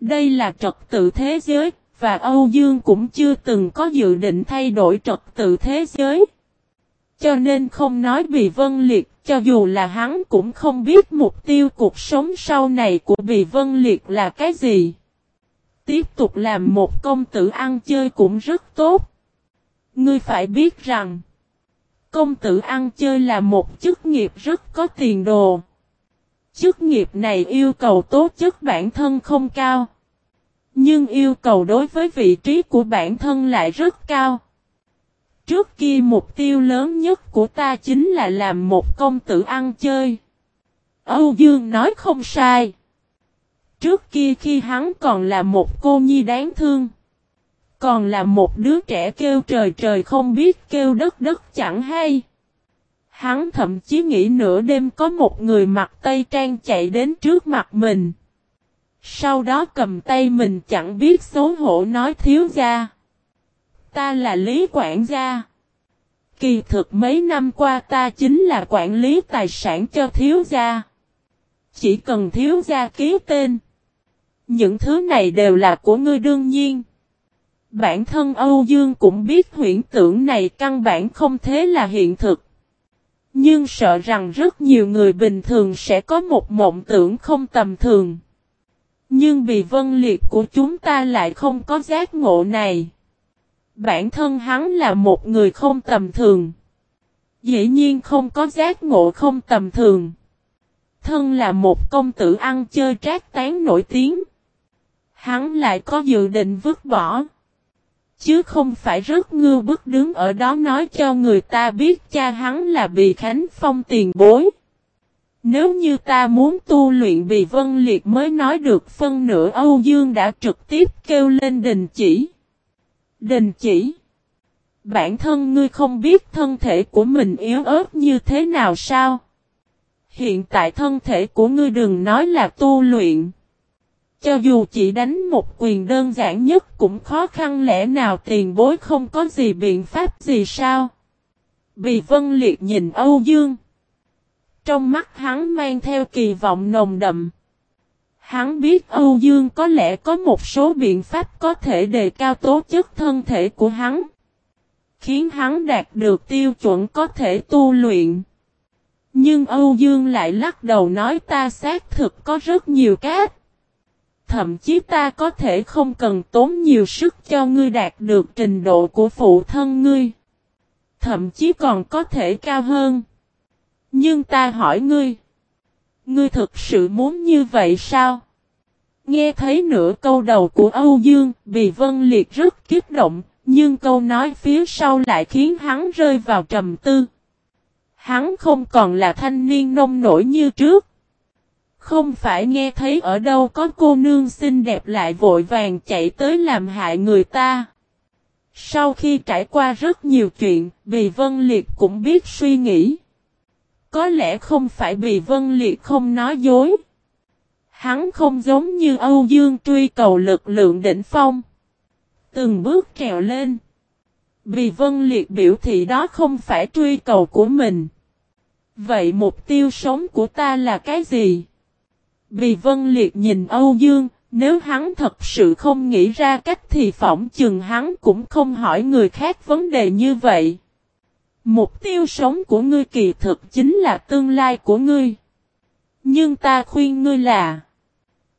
Đây là trật tự thế giới, và Âu Dương cũng chưa từng có dự định thay đổi trật tự thế giới. Cho nên không nói bị Vân Liệt, cho dù là hắn cũng không biết mục tiêu cuộc sống sau này của Bì Vân Liệt là cái gì. Tiếp tục làm một công tử ăn chơi cũng rất tốt. Ngươi phải biết rằng, Công tử ăn chơi là một chức nghiệp rất có tiền đồ. Chức nghiệp này yêu cầu tố chất bản thân không cao. Nhưng yêu cầu đối với vị trí của bản thân lại rất cao. Trước kia mục tiêu lớn nhất của ta chính là làm một công tử ăn chơi. Âu Dương nói không sai. Trước kia khi hắn còn là một cô nhi đáng thương. Còn là một đứa trẻ kêu trời trời không biết kêu đất đất chẳng hay. Hắn thậm chí nghĩ nửa đêm có một người mặc tây trang chạy đến trước mặt mình. Sau đó cầm tay mình chẳng biết xấu hổ nói thiếu ra. Ta là Lý Quản gia. Kỳ thực mấy năm qua ta chính là quản lý tài sản cho thiếu gia. Chỉ cần thiếu gia ký tên. Những thứ này đều là của ngươi đương nhiên. Bản thân Âu Dương cũng biết huyễn tưởng này căn bản không thế là hiện thực. Nhưng sợ rằng rất nhiều người bình thường sẽ có một mộng tưởng không tầm thường. Nhưng vì vân liệt của chúng ta lại không có giác ngộ này. Bản thân hắn là một người không tầm thường. Dĩ nhiên không có giác ngộ không tầm thường. Thân là một công tử ăn chơi trác tán nổi tiếng. Hắn lại có dự định vứt bỏ. Chứ không phải rất ngư bức đứng ở đó nói cho người ta biết cha hắn là Bì Khánh Phong tiền bối. Nếu như ta muốn tu luyện Bì Vân Liệt mới nói được, phân nửa Âu Dương đã trực tiếp kêu lên đình chỉ. Đình chỉ. Bản thân ngươi không biết thân thể của mình yếu ớt như thế nào sao? Hiện tại thân thể của ngươi đừng nói là tu luyện. Cho dù chỉ đánh một quyền đơn giản nhất cũng khó khăn lẽ nào tiền bối không có gì biện pháp gì sao? Bì Vân Liệt nhìn Âu Dương. Trong mắt hắn mang theo kỳ vọng nồng đậm. Hắn biết Âu Dương có lẽ có một số biện pháp có thể đề cao tố chất thân thể của hắn. Khiến hắn đạt được tiêu chuẩn có thể tu luyện. Nhưng Âu Dương lại lắc đầu nói ta xác thực có rất nhiều cách. Thậm chí ta có thể không cần tốn nhiều sức cho ngươi đạt được trình độ của phụ thân ngươi. Thậm chí còn có thể cao hơn. Nhưng ta hỏi ngươi. Ngươi thực sự muốn như vậy sao? Nghe thấy nửa câu đầu của Âu Dương, Bì Vân Liệt rất kích động, nhưng câu nói phía sau lại khiến hắn rơi vào trầm tư. Hắn không còn là thanh niên nông nổi như trước. Không phải nghe thấy ở đâu có cô nương xinh đẹp lại vội vàng chạy tới làm hại người ta. Sau khi trải qua rất nhiều chuyện, Bì Vân Liệt cũng biết suy nghĩ. Có lẽ không phải vì Vân Liệt không nói dối. Hắn không giống như Âu Dương truy cầu lực lượng đỉnh phong. Từng bước trèo lên. vì Vân Liệt biểu thị đó không phải truy cầu của mình. Vậy mục tiêu sống của ta là cái gì? vì Vân Liệt nhìn Âu Dương, nếu hắn thật sự không nghĩ ra cách thì phỏng chừng hắn cũng không hỏi người khác vấn đề như vậy. Mục tiêu sống của ngươi kỳ thực chính là tương lai của ngươi. Nhưng ta khuyên ngươi là,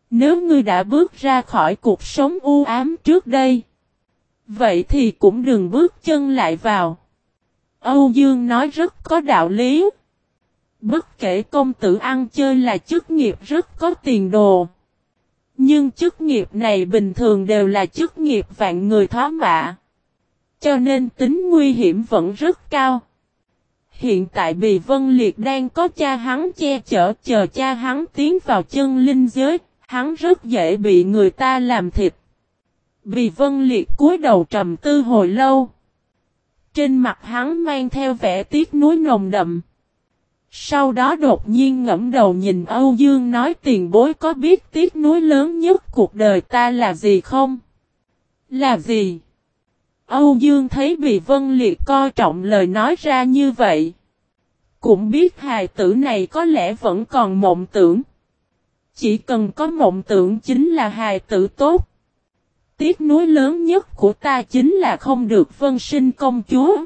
Nếu ngươi đã bước ra khỏi cuộc sống u ám trước đây, Vậy thì cũng đừng bước chân lại vào. Âu Dương nói rất có đạo lý. Bất kể công tử ăn chơi là chức nghiệp rất có tiền đồ. Nhưng chức nghiệp này bình thường đều là chức nghiệp vạn người thoá mạ. Cho nên tính nguy hiểm vẫn rất cao. Hiện tại Bì Vân Liệt đang có cha hắn che chở chờ cha hắn tiến vào chân linh giới, hắn rất dễ bị người ta làm thịt. Bì Vân Liệt cúi đầu trầm tư hồi lâu. Trên mặt hắn mang theo vẻ tiếc nuối nồng đậm. Sau đó đột nhiên ngẫm đầu nhìn Âu Dương nói tiền bối có biết tiếc nuối lớn nhất cuộc đời ta là gì không? Là gì? Âu Dương thấy bị Vân Liệt coi trọng lời nói ra như vậy. Cũng biết hài tử này có lẽ vẫn còn mộng tưởng. Chỉ cần có mộng tưởng chính là hài tử tốt. Tiếc nuối lớn nhất của ta chính là không được vân sinh công chúa.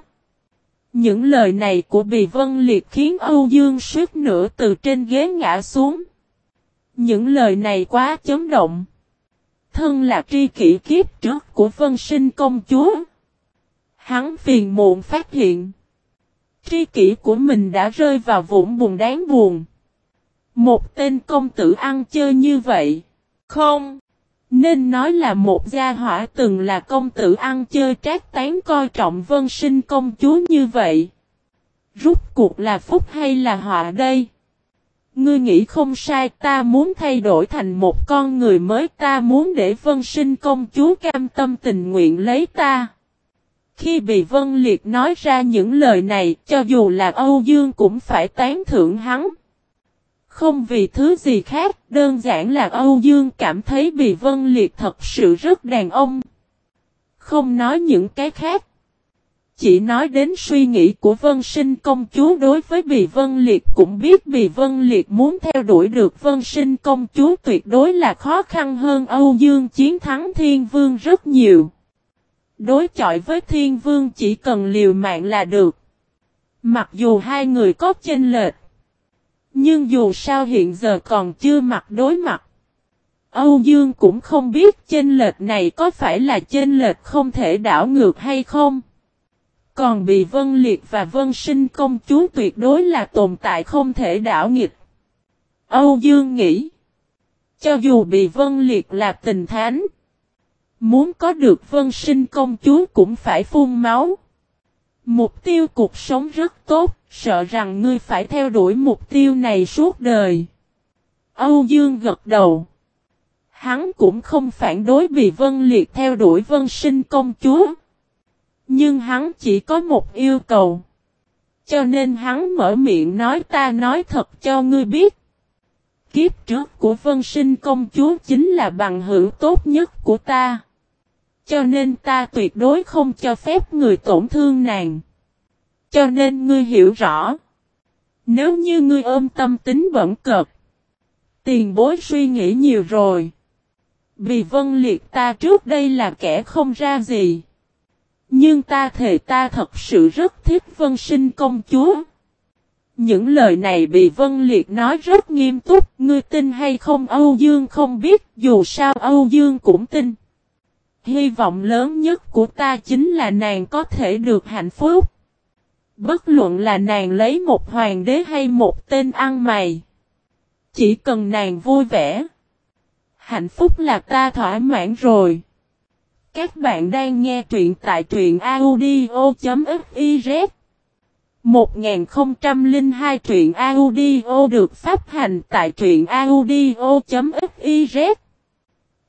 Những lời này của Bì Vân Liệt khiến Âu Dương suýt nữa từ trên ghế ngã xuống. Những lời này quá chấn động. Thân là tri kỷ kiếp trước của vân sinh công chúa. Hắn phiền muộn phát hiện. Tri kỷ của mình đã rơi vào vũng buồn đáng buồn. Một tên công tử ăn chơi như vậy. Không. Nên nói là một gia hỏa từng là công tử ăn chơi trác tán coi trọng vân sinh công chúa như vậy. Rút cuộc là phúc hay là họa đây? Ngươi nghĩ không sai, ta muốn thay đổi thành một con người mới, ta muốn để vân sinh công chúa cam tâm tình nguyện lấy ta. Khi bị Vân Liệt nói ra những lời này cho dù là Âu Dương cũng phải tán thưởng hắn. Không vì thứ gì khác, đơn giản là Âu Dương cảm thấy bị Vân Liệt thật sự rất đàn ông. Không nói những cái khác. Chỉ nói đến suy nghĩ của Vân Sinh công chúa đối với Bì Vân Liệt cũng biết Bì Vân Liệt muốn theo đuổi được Vân Sinh công chúa tuyệt đối là khó khăn hơn Âu Dương chiến thắng Thiên Vương rất nhiều. Đối chọi với Thiên Vương chỉ cần liều mạng là được. Mặc dù hai người có chênh lệch. Nhưng dù sao hiện giờ còn chưa mặt đối mặt. Âu Dương cũng không biết chênh lệch này có phải là chênh lệch không thể đảo ngược hay không. Còn bị Vân Liệt và Vân Sinh công chúa tuyệt đối là tồn tại không thể đảo nghịch. Âu Dương nghĩ. Cho dù bị Vân Liệt là tình thánh. Muốn có được Vân Sinh công chúa cũng phải phun máu. Mục tiêu cuộc sống rất tốt, sợ rằng ngươi phải theo đuổi mục tiêu này suốt đời. Âu Dương gật đầu. Hắn cũng không phản đối vì Vân Liệt theo đuổi Vân Sinh công chúa. Nhưng hắn chỉ có một yêu cầu. Cho nên hắn mở miệng nói ta nói thật cho ngươi biết. Kiếp trước của Vân Sinh công chúa chính là bằng hữu tốt nhất của ta. Cho nên ta tuyệt đối không cho phép người tổn thương nàng. Cho nên ngươi hiểu rõ. Nếu như ngươi ôm tâm tính bẩn cợt. Tiền bối suy nghĩ nhiều rồi. Vì vân liệt ta trước đây là kẻ không ra gì. Nhưng ta thề ta thật sự rất thích vân sinh công chúa. Những lời này bị Vân Liệt nói rất nghiêm túc, ngươi tin hay không Âu Dương không biết, dù sao Âu Dương cũng tin. Hy vọng lớn nhất của ta chính là nàng có thể được hạnh phúc. Bất luận là nàng lấy một hoàng đế hay một tên ăn mày. Chỉ cần nàng vui vẻ. Hạnh phúc là ta thỏa mãn rồi. Các bạn đang nghe truyện tại truyện audio.fiz 1002 truyện audio được phát hành tại truyện audio.fiz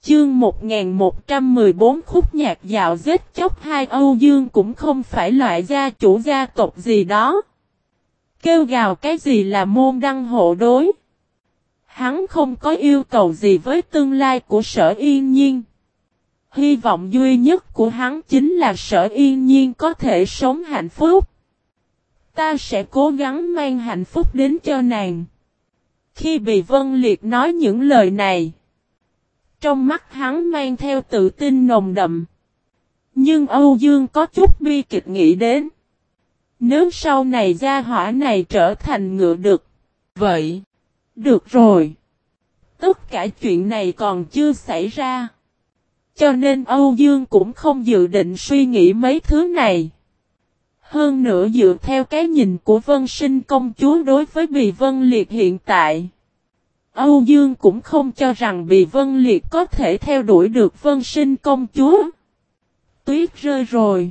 Chương 1114 khúc nhạc dạo giết chóc hai Âu Dương cũng không phải loại gia chủ gia tộc gì đó. Kêu gào cái gì là môn đăng hộ đối. Hắn không có yêu cầu gì với tương lai của sở yên nhiên. Hy vọng duy nhất của hắn chính là sở yên nhiên có thể sống hạnh phúc. Ta sẽ cố gắng mang hạnh phúc đến cho nàng. Khi bị Vân Liệt nói những lời này. Trong mắt hắn mang theo tự tin nồng đậm. Nhưng Âu Dương có chút bi kịch nghĩ đến. Nếu sau này gia hỏa này trở thành ngựa được. Vậy. Được rồi. Tất cả chuyện này còn chưa xảy ra. Cho nên Âu Dương cũng không dự định suy nghĩ mấy thứ này. Hơn nữa dựa theo cái nhìn của Vân Sinh công chúa đối với Bì Vân Liệt hiện tại. Âu Dương cũng không cho rằng Bì Vân Liệt có thể theo đuổi được Vân Sinh công chúa. Tuyết rơi rồi.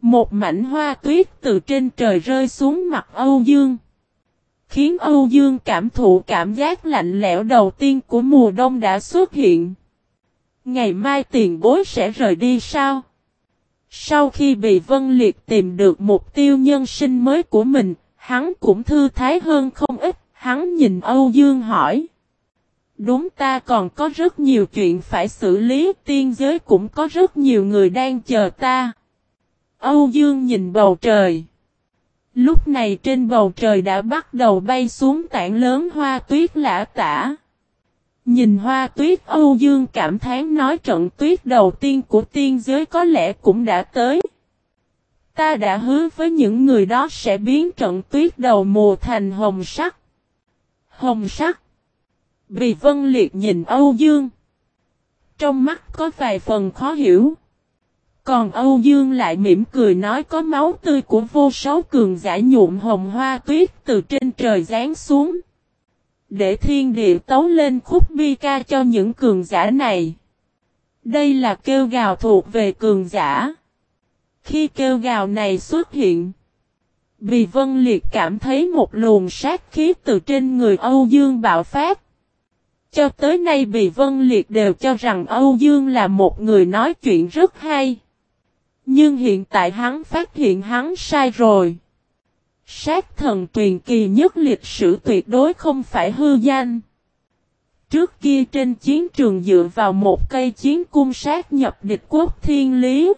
Một mảnh hoa tuyết từ trên trời rơi xuống mặt Âu Dương. Khiến Âu Dương cảm thụ cảm giác lạnh lẽo đầu tiên của mùa đông đã xuất hiện. Ngày mai tiền bối sẽ rời đi sao? Sau khi bị Vân Liệt tìm được mục tiêu nhân sinh mới của mình, hắn cũng thư thái hơn không ít, hắn nhìn Âu Dương hỏi. Đúng ta còn có rất nhiều chuyện phải xử lý, tiên giới cũng có rất nhiều người đang chờ ta. Âu Dương nhìn bầu trời. Lúc này trên bầu trời đã bắt đầu bay xuống tảng lớn hoa tuyết lã tả. Nhìn hoa tuyết Âu Dương cảm thán nói trận tuyết đầu tiên của tiên giới có lẽ cũng đã tới. Ta đã hứa với những người đó sẽ biến trận tuyết đầu mùa thành hồng sắc. Hồng sắc. Vì Vân Liệt nhìn Âu Dương. Trong mắt có vài phần khó hiểu. Còn Âu Dương lại mỉm cười nói có máu tươi của vô số cường giả nhuộm hồng hoa tuyết từ trên trời rán xuống. Để thiên địa tấu lên khúc bi ca cho những cường giả này. Đây là kêu gào thuộc về cường giả. Khi kêu gào này xuất hiện vì Vân Liệt cảm thấy một luồng sát khí từ trên người Âu Dương bạo phát. Cho tới nay Bì Vân Liệt đều cho rằng Âu Dương là một người nói chuyện rất hay. Nhưng hiện tại hắn phát hiện hắn sai rồi. Sát thần truyền kỳ nhất lịch sử tuyệt đối không phải hư danh. Trước kia trên chiến trường dựa vào một cây chiến cung sát nhập địch quốc thiên lý.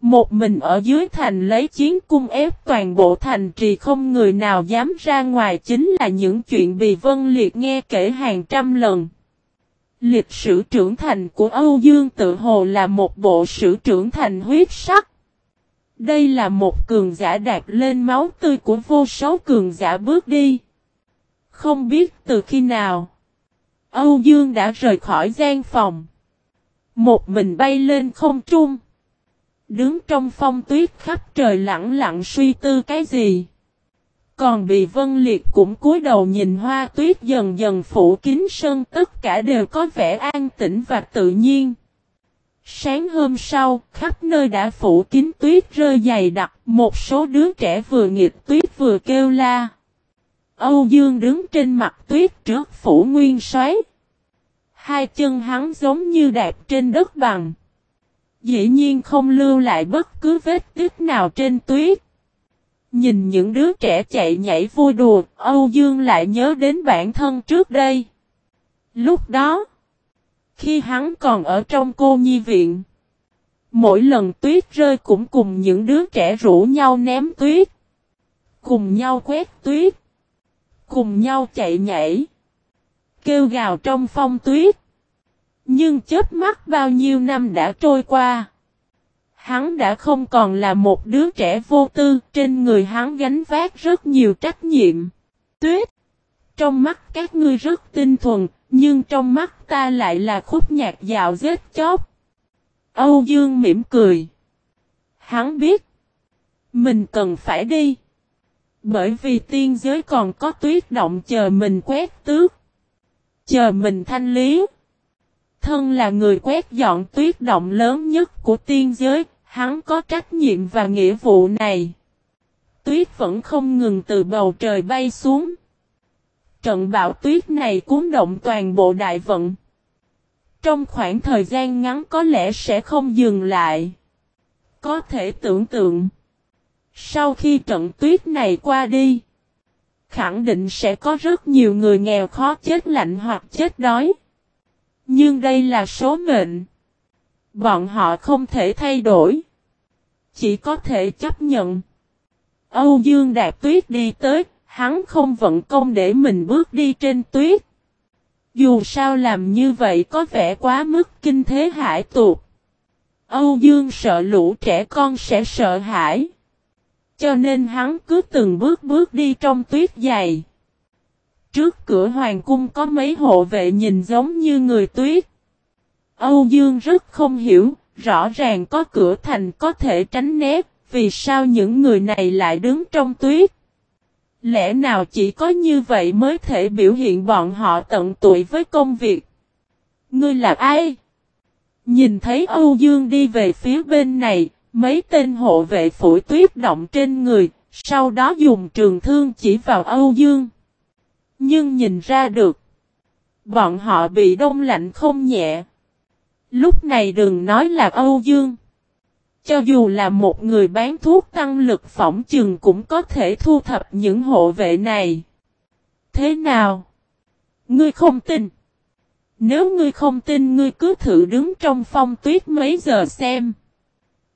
Một mình ở dưới thành lấy chiến cung ép toàn bộ thành trì không người nào dám ra ngoài chính là những chuyện bị Vân Liệt nghe kể hàng trăm lần. Lịch sử trưởng thành của Âu Dương tự hồ là một bộ sử trưởng thành huyết sắc. Đây là một cường giả đạt lên máu tươi của vô số cường giả bước đi. Không biết từ khi nào. Âu Dương đã rời khỏi gian phòng. Một mình bay lên không trung. Đứng trong phong tuyết khắp trời lặng lặng suy tư cái gì. Còn bị Vân Liệt cũng cúi đầu nhìn hoa tuyết dần dần phủ kín sân tất cả đều có vẻ an tĩnh và tự nhiên. Sáng hôm sau, khắp nơi đã phủ kín tuyết rơi dày đặc, một số đứa trẻ vừa nghịch tuyết vừa kêu la. Âu Dương đứng trên mặt tuyết trước phủ nguyên xoáy. Hai chân hắn giống như đạp trên đất bằng. Dĩ nhiên không lưu lại bất cứ vết tích nào trên tuyết. Nhìn những đứa trẻ chạy nhảy vui đùa, Âu Dương lại nhớ đến bản thân trước đây. Lúc đó, khi hắn còn ở trong cô nhi viện, mỗi lần tuyết rơi cũng cùng những đứa trẻ rủ nhau ném tuyết, cùng nhau quét tuyết, cùng nhau chạy nhảy, kêu gào trong phong tuyết. Nhưng chết mắt bao nhiêu năm đã trôi qua. Hắn đã không còn là một đứa trẻ vô tư, trên người hắn gánh vác rất nhiều trách nhiệm. Tuyết! Trong mắt các ngươi rất tinh thuần, nhưng trong mắt ta lại là khúc nhạc dạo dết chóp. Âu Dương mỉm cười. Hắn biết. Mình cần phải đi. Bởi vì tiên giới còn có tuyết động chờ mình quét tước. Chờ mình thanh lý. Thân là người quét dọn tuyết động lớn nhất của tiên giới, hắn có trách nhiệm và nghĩa vụ này. Tuyết vẫn không ngừng từ bầu trời bay xuống. Trận bão tuyết này cuốn động toàn bộ đại vận. Trong khoảng thời gian ngắn có lẽ sẽ không dừng lại. Có thể tưởng tượng. Sau khi trận tuyết này qua đi. Khẳng định sẽ có rất nhiều người nghèo khó chết lạnh hoặc chết đói. Nhưng đây là số mệnh. Bọn họ không thể thay đổi. Chỉ có thể chấp nhận. Âu Dương Đạt Tuyết đi tới, hắn không vận công để mình bước đi trên tuyết. Dù sao làm như vậy có vẻ quá mức kinh thế hải tuột. Âu Dương sợ lũ trẻ con sẽ sợ hãi. Cho nên hắn cứ từng bước bước đi trong tuyết dày. Trước cửa hoàng cung có mấy hộ vệ nhìn giống như người tuyết. Âu Dương rất không hiểu, rõ ràng có cửa thành có thể tránh né, vì sao những người này lại đứng trong tuyết. Lẽ nào chỉ có như vậy mới thể biểu hiện bọn họ tận tuổi với công việc? Ngươi là ai? Nhìn thấy Âu Dương đi về phía bên này, mấy tên hộ vệ phủi tuyết động trên người, sau đó dùng trường thương chỉ vào Âu Dương. Nhưng nhìn ra được, bọn họ bị đông lạnh không nhẹ. Lúc này đừng nói là Âu Dương. Cho dù là một người bán thuốc tăng lực phỏng chừng cũng có thể thu thập những hộ vệ này. Thế nào? Ngươi không tin? Nếu ngươi không tin ngươi cứ thử đứng trong phong tuyết mấy giờ xem.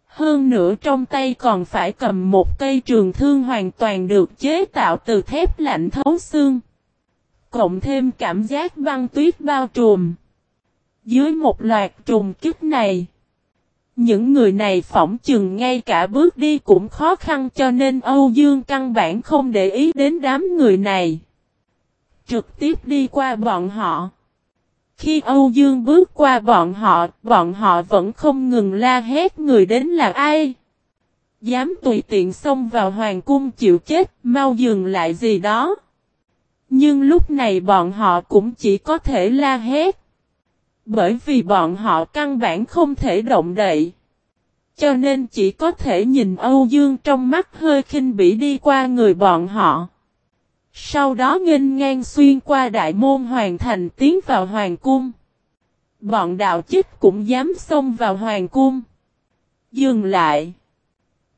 Hơn nữa trong tay còn phải cầm một cây trường thương hoàn toàn được chế tạo từ thép lạnh thấu xương. Cộng thêm cảm giác băng tuyết bao trùm. Dưới một loạt trùng kích này. Những người này phỏng chừng ngay cả bước đi cũng khó khăn cho nên Âu Dương căn bản không để ý đến đám người này. Trực tiếp đi qua bọn họ. Khi Âu Dương bước qua bọn họ, bọn họ vẫn không ngừng la hét người đến là ai. Dám tùy tiện xông vào hoàng cung chịu chết, mau dừng lại gì đó. Nhưng lúc này bọn họ cũng chỉ có thể la hét. Bởi vì bọn họ căn bản không thể động đậy. Cho nên chỉ có thể nhìn Âu Dương trong mắt hơi khinh bỉ đi qua người bọn họ. Sau đó nghênh ngang xuyên qua đại môn hoàng thành tiến vào hoàng cung. Bọn đạo chích cũng dám xông vào hoàng cung. Dừng lại.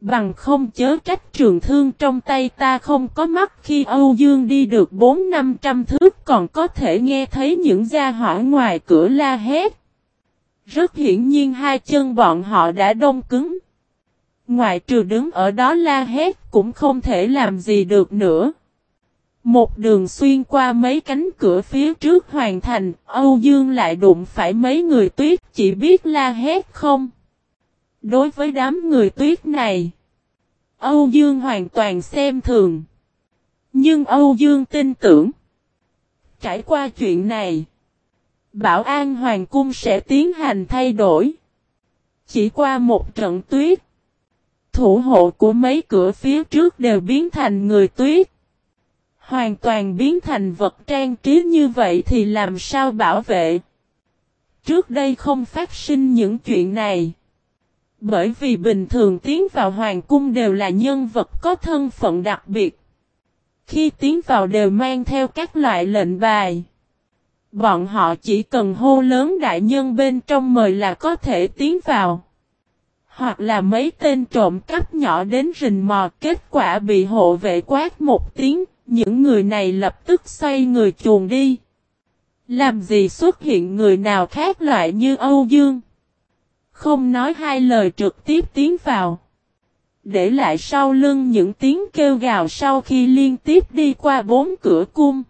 Bằng không chớ trách trường thương trong tay ta không có mắt khi Âu Dương đi được 4-500 thước còn có thể nghe thấy những gia hỏa ngoài cửa la hét. Rất hiển nhiên hai chân bọn họ đã đông cứng. Ngoài trừ đứng ở đó la hét cũng không thể làm gì được nữa. Một đường xuyên qua mấy cánh cửa phía trước hoàn thành, Âu Dương lại đụng phải mấy người tuyết chỉ biết la hét không. Đối với đám người tuyết này, Âu Dương hoàn toàn xem thường. Nhưng Âu Dương tin tưởng. Trải qua chuyện này, Bảo an Hoàng cung sẽ tiến hành thay đổi. Chỉ qua một trận tuyết, thủ hộ của mấy cửa phía trước đều biến thành người tuyết. Hoàn toàn biến thành vật trang trí như vậy thì làm sao bảo vệ? Trước đây không phát sinh những chuyện này. Bởi vì bình thường tiến vào hoàng cung đều là nhân vật có thân phận đặc biệt. Khi tiến vào đều mang theo các loại lệnh bài. Bọn họ chỉ cần hô lớn đại nhân bên trong mời là có thể tiến vào. Hoặc là mấy tên trộm cắp nhỏ đến rình mò kết quả bị hộ vệ quát một tiếng, những người này lập tức xoay người chuồn đi. Làm gì xuất hiện người nào khác loại như Âu Dương? Không nói hai lời trực tiếp tiến vào. Để lại sau lưng những tiếng kêu gào sau khi liên tiếp đi qua bốn cửa cung.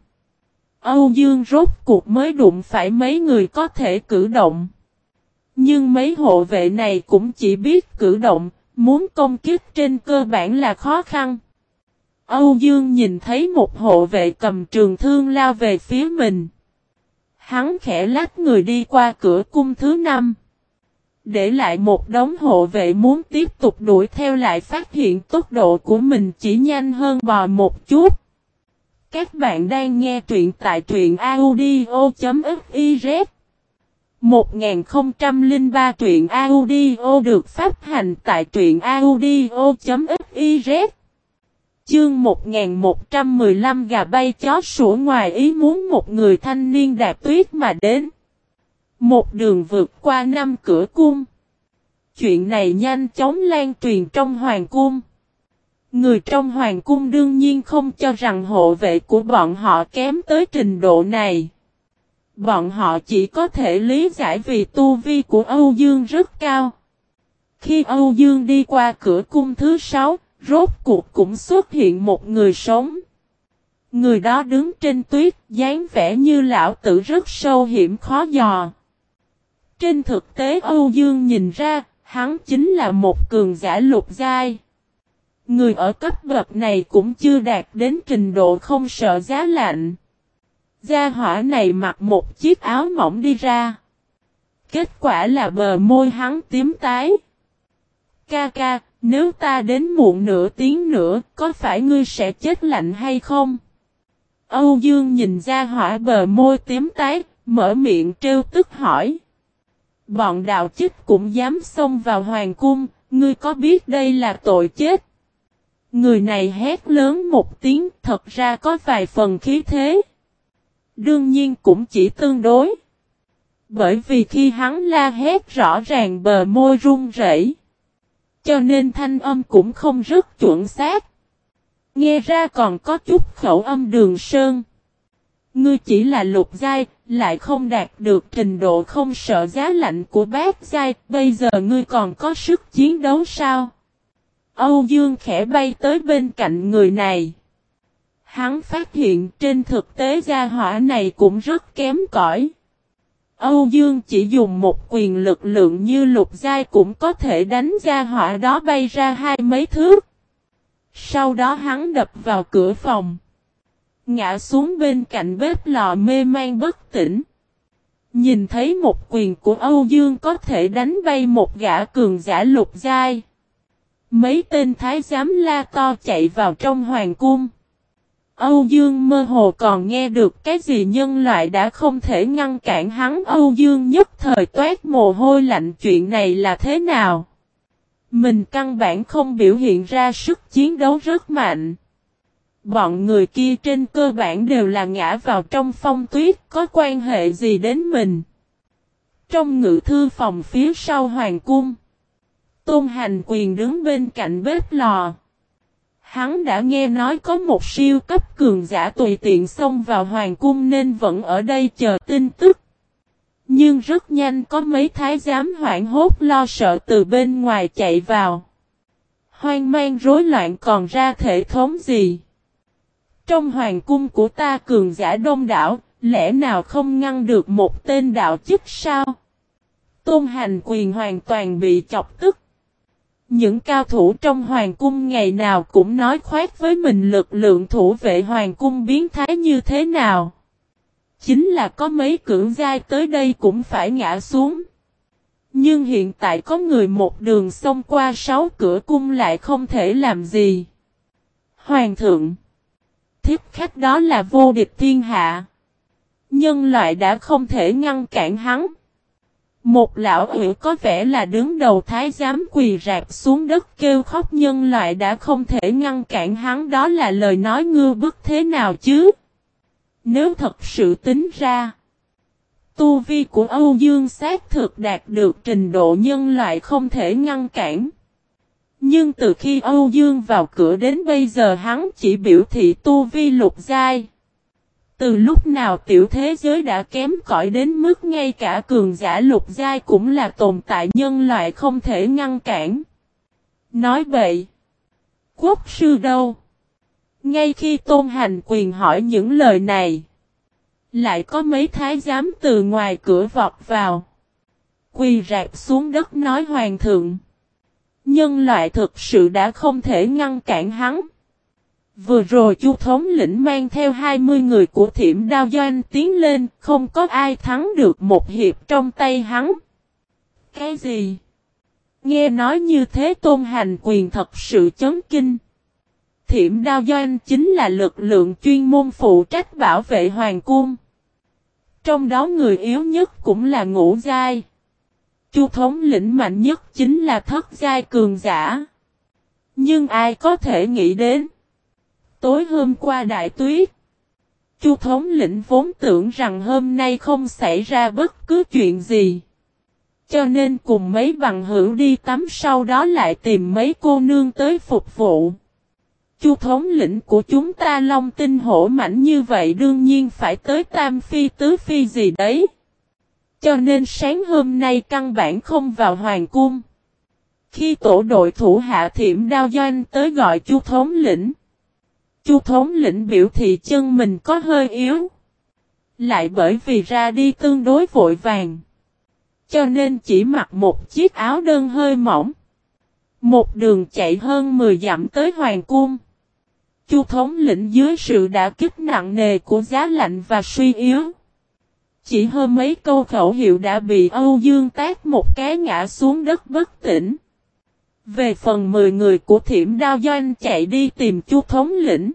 Âu Dương rốt cuộc mới đụng phải mấy người có thể cử động. Nhưng mấy hộ vệ này cũng chỉ biết cử động, muốn công kích trên cơ bản là khó khăn. Âu Dương nhìn thấy một hộ vệ cầm trường thương lao về phía mình. Hắn khẽ lách người đi qua cửa cung thứ năm. Để lại một đống hộ vệ muốn tiếp tục đuổi theo lại phát hiện tốc độ của mình chỉ nhanh hơn bò một chút. Các bạn đang nghe truyện tại truyện audio.fiz 1003 truyện audio được phát hành tại truyện audio.fiz Chương 1115 gà bay chó sủa ngoài ý muốn một người thanh niên đạp tuyết mà đến. Một đường vượt qua năm cửa cung. Chuyện này nhanh chóng lan truyền trong hoàng cung. Người trong hoàng cung đương nhiên không cho rằng hộ vệ của bọn họ kém tới trình độ này. Bọn họ chỉ có thể lý giải vì tu vi của Âu Dương rất cao. Khi Âu Dương đi qua cửa cung thứ sáu, rốt cuộc cũng xuất hiện một người sống. Người đó đứng trên tuyết, dáng vẻ như lão tử rất sâu hiểm khó dò. Trên thực tế Âu Dương nhìn ra, hắn chính là một cường giả lục giai. Người ở cấp bậc này cũng chưa đạt đến trình độ không sợ giá lạnh. Gia hỏa này mặc một chiếc áo mỏng đi ra. Kết quả là bờ môi hắn tím tái. Ca ca, nếu ta đến muộn nửa tiếng nữa, có phải ngươi sẽ chết lạnh hay không? Âu Dương nhìn ra hỏa bờ môi tím tái, mở miệng trêu tức hỏi. Bọn đạo chích cũng dám xông vào hoàng cung, ngươi có biết đây là tội chết? Người này hét lớn một tiếng thật ra có vài phần khí thế. Đương nhiên cũng chỉ tương đối. Bởi vì khi hắn la hét rõ ràng bờ môi run rẩy, cho nên thanh âm cũng không rất chuẩn xác. Nghe ra còn có chút khẩu âm đường sơn. Ngươi chỉ là lục giai, lại không đạt được trình độ không sợ giá lạnh của bác giai, bây giờ ngươi còn có sức chiến đấu sao? Âu Dương khẽ bay tới bên cạnh người này. Hắn phát hiện trên thực tế gia hỏa này cũng rất kém cỏi. Âu Dương chỉ dùng một quyền lực lượng như lục giai cũng có thể đánh gia hỏa đó bay ra hai mấy thước. Sau đó hắn đập vào cửa phòng. Ngã xuống bên cạnh bếp lò mê man bất tỉnh. Nhìn thấy một quyền của Âu Dương có thể đánh bay một gã cường giả lục giai. Mấy tên thái giám la to chạy vào trong hoàng cung. Âu Dương mơ hồ còn nghe được cái gì nhân loại đã không thể ngăn cản hắn Âu Dương nhất thời toát mồ hôi lạnh, chuyện này là thế nào. Mình căn bản không biểu hiện ra sức chiến đấu rất mạnh. Bọn người kia trên cơ bản đều là ngã vào trong phong tuyết, có quan hệ gì đến mình. Trong ngự thư phòng phía sau hoàng cung. Tôn hành quyền đứng bên cạnh bếp lò. Hắn đã nghe nói có một siêu cấp cường giả tùy tiện xông vào hoàng cung nên vẫn ở đây chờ tin tức. Nhưng rất nhanh có mấy thái giám hoảng hốt lo sợ từ bên ngoài chạy vào. Hoang mang rối loạn còn ra thể thống gì. Trong hoàng cung của ta cường giả đông đảo, lẽ nào không ngăn được một tên đạo chức sao? Tôn hành quyền hoàn toàn bị chọc tức. Những cao thủ trong hoàng cung ngày nào cũng nói khoét với mình lực lượng thủ vệ hoàng cung biến thái như thế nào. Chính là có mấy cưỡng giai tới đây cũng phải ngã xuống. Nhưng hiện tại có người một đường xông qua sáu cửa cung lại không thể làm gì. Hoàng thượng. Thiếp khách đó là vô địch thiên hạ. Nhân loại đã không thể ngăn cản hắn. Một lão ủy có vẻ là đứng đầu thái giám quỳ rạp xuống đất kêu khóc nhân loại đã không thể ngăn cản hắn đó là lời nói ngư bức thế nào chứ? Nếu thật sự tính ra, tu vi của Âu Dương xác thực đạt được trình độ nhân loại không thể ngăn cản. Nhưng từ khi Âu Dương vào cửa đến bây giờ hắn chỉ biểu thị tu vi lục giai. Từ lúc nào tiểu thế giới đã kém cỏi đến mức ngay cả cường giả lục giai cũng là tồn tại nhân loại không thể ngăn cản. Nói vậy, quốc sư đâu? Ngay khi Tôn Hành quyền hỏi những lời này, lại có mấy thái giám từ ngoài cửa vọt vào. Quỳ rạp xuống đất nói hoàng thượng. Nhân loại thực sự đã không thể ngăn cản hắn. Vừa rồi chu thống lĩnh mang theo 20 người của thiểm đao doanh tiến lên, không có ai thắng được một hiệp trong tay hắn. Cái gì? Nghe nói như thế tôn hành quyền thật sự chấn kinh. Thiểm đao doanh chính là lực lượng chuyên môn phụ trách bảo vệ hoàng cung. Trong đó người yếu nhất cũng là ngũ giai. Chu thống lĩnh mạnh nhất chính là thất giai cường giả. Nhưng ai có thể nghĩ đến? Tối hôm qua đại tuyết, Chu thống lĩnh vốn tưởng rằng hôm nay không xảy ra bất cứ chuyện gì. Cho nên cùng mấy bằng hữu đi tắm sau đó lại tìm mấy cô nương tới phục vụ. Chu thống lĩnh của chúng ta long tinh hổ mảnh như vậy đương nhiên phải tới tam phi tứ phi gì đấy. Cho nên sáng hôm nay căn bản không vào hoàng cung. Khi tổ đội thủ hạ thiểm đao doanh tới gọi chu thống lĩnh. Chu thống lĩnh biểu thị chân mình có hơi yếu. Lại bởi vì ra đi tương đối vội vàng. Cho nên chỉ mặc một chiếc áo đơn hơi mỏng. Một đường chạy hơn 10 dặm tới Hoàng Cung. Chu thống lĩnh dưới sự đã kích nặng nề của giá lạnh và suy yếu. Chỉ hơn mấy câu khẩu hiệu đã bị Âu Dương tác một cái ngã xuống đất bất tỉnh. Về phần 10 người của thiểm đao doanh chạy đi tìm chu thống lĩnh.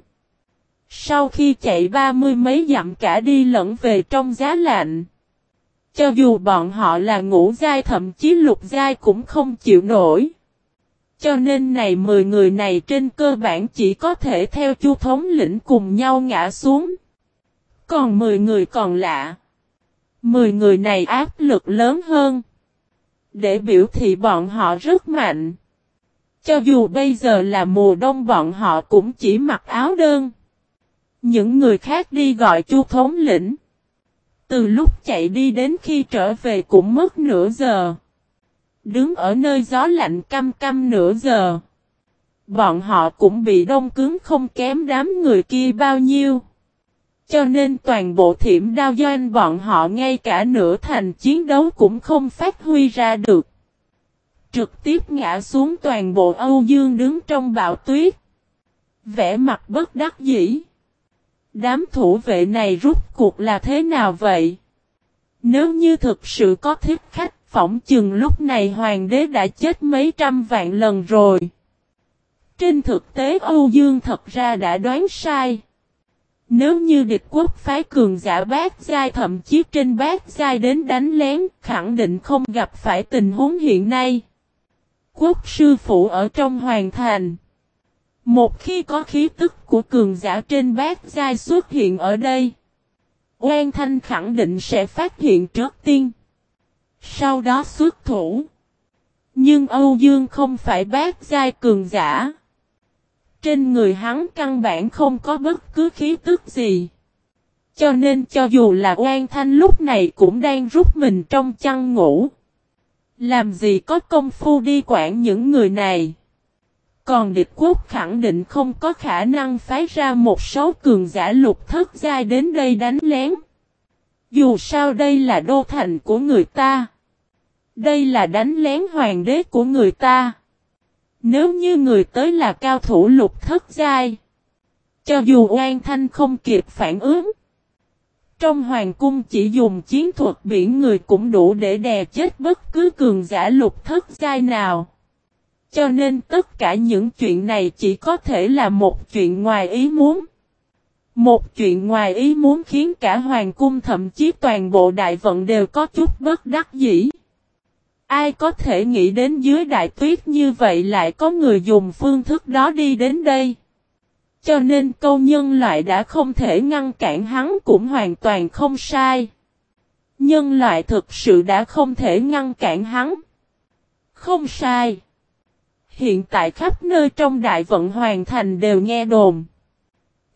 Sau khi chạy ba mươi mấy dặm cả đi lẫn về trong giá lạnh. Cho dù bọn họ là ngũ dai thậm chí lục dai cũng không chịu nổi. Cho nên này 10 người này trên cơ bản chỉ có thể theo chu thống lĩnh cùng nhau ngã xuống. Còn 10 người còn lạ. 10 người này áp lực lớn hơn. Để biểu thị bọn họ rất mạnh. Cho dù bây giờ là mùa đông bọn họ cũng chỉ mặc áo đơn. Những người khác đi gọi chu thống lĩnh. Từ lúc chạy đi đến khi trở về cũng mất nửa giờ. Đứng ở nơi gió lạnh căm căm nửa giờ. Bọn họ cũng bị đông cứng không kém đám người kia bao nhiêu. Cho nên toàn bộ thiểm đao doanh bọn họ ngay cả nửa thành chiến đấu cũng không phát huy ra được. Trực tiếp ngã xuống toàn bộ Âu Dương đứng trong bão tuyết. Vẽ mặt bất đắc dĩ. Đám thủ vệ này rút cuộc là thế nào vậy? Nếu như thực sự có thiết khách, phỏng chừng lúc này hoàng đế đã chết mấy trăm vạn lần rồi. Trên thực tế Âu Dương thật ra đã đoán sai. Nếu như địch quốc phái cường giả bát giai thậm chí trên bát giai đến đánh lén, khẳng định không gặp phải tình huống hiện nay. Quốc sư phụ ở trong hoàng thành. Một khi có khí tức của cường giả trên bát giai xuất hiện ở đây, Oan Thanh khẳng định sẽ phát hiện trước tiên. Sau đó xuất thủ. Nhưng Âu Dương không phải bát giai cường giả. Trên người hắn căn bản không có bất cứ khí tức gì. Cho nên cho dù là oan thanh lúc này cũng đang rút mình trong chăn ngủ. Làm gì có công phu đi quản những người này. Còn địch quốc khẳng định không có khả năng phái ra một số cường giả lục thất giai đến đây đánh lén. Dù sao đây là đô thành của người ta. Đây là đánh lén hoàng đế của người ta. Nếu như người tới là cao thủ lục thất giai. Cho dù oan thanh không kịp phản ứng. Trong hoàng cung chỉ dùng chiến thuật biển người cũng đủ để đè chết bất cứ cường giả lục thất giai nào. Cho nên tất cả những chuyện này chỉ có thể là một chuyện ngoài ý muốn. Một chuyện ngoài ý muốn khiến cả hoàng cung thậm chí toàn bộ đại vận đều có chút bất đắc dĩ. Ai có thể nghĩ đến dưới đại tuyết như vậy lại có người dùng phương thức đó đi đến đây. Cho nên câu nhân loại đã không thể ngăn cản hắn cũng hoàn toàn không sai. Nhân loại thực sự đã không thể ngăn cản hắn. Không sai. Hiện tại khắp nơi trong đại vận hoàn thành đều nghe đồn.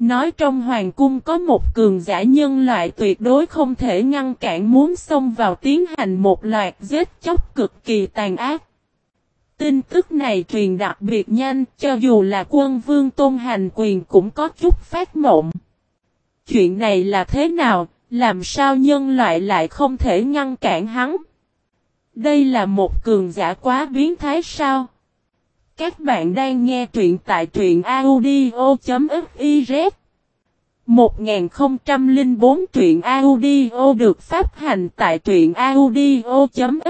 Nói trong hoàng cung có một cường giả nhân loại tuyệt đối không thể ngăn cản muốn xông vào tiến hành một loạt giết chóc cực kỳ tàn ác. Tin tức này truyền đặc biệt nhanh cho dù là quân vương tôn hành quyền cũng có chút phát mộng. Chuyện này là thế nào, làm sao nhân loại lại không thể ngăn cản hắn? Đây là một cường giả quá biến thái sao? Các bạn đang nghe truyện tại truyện audio.fiz 1004 truyện audio được phát hành tại truyện audio.fiz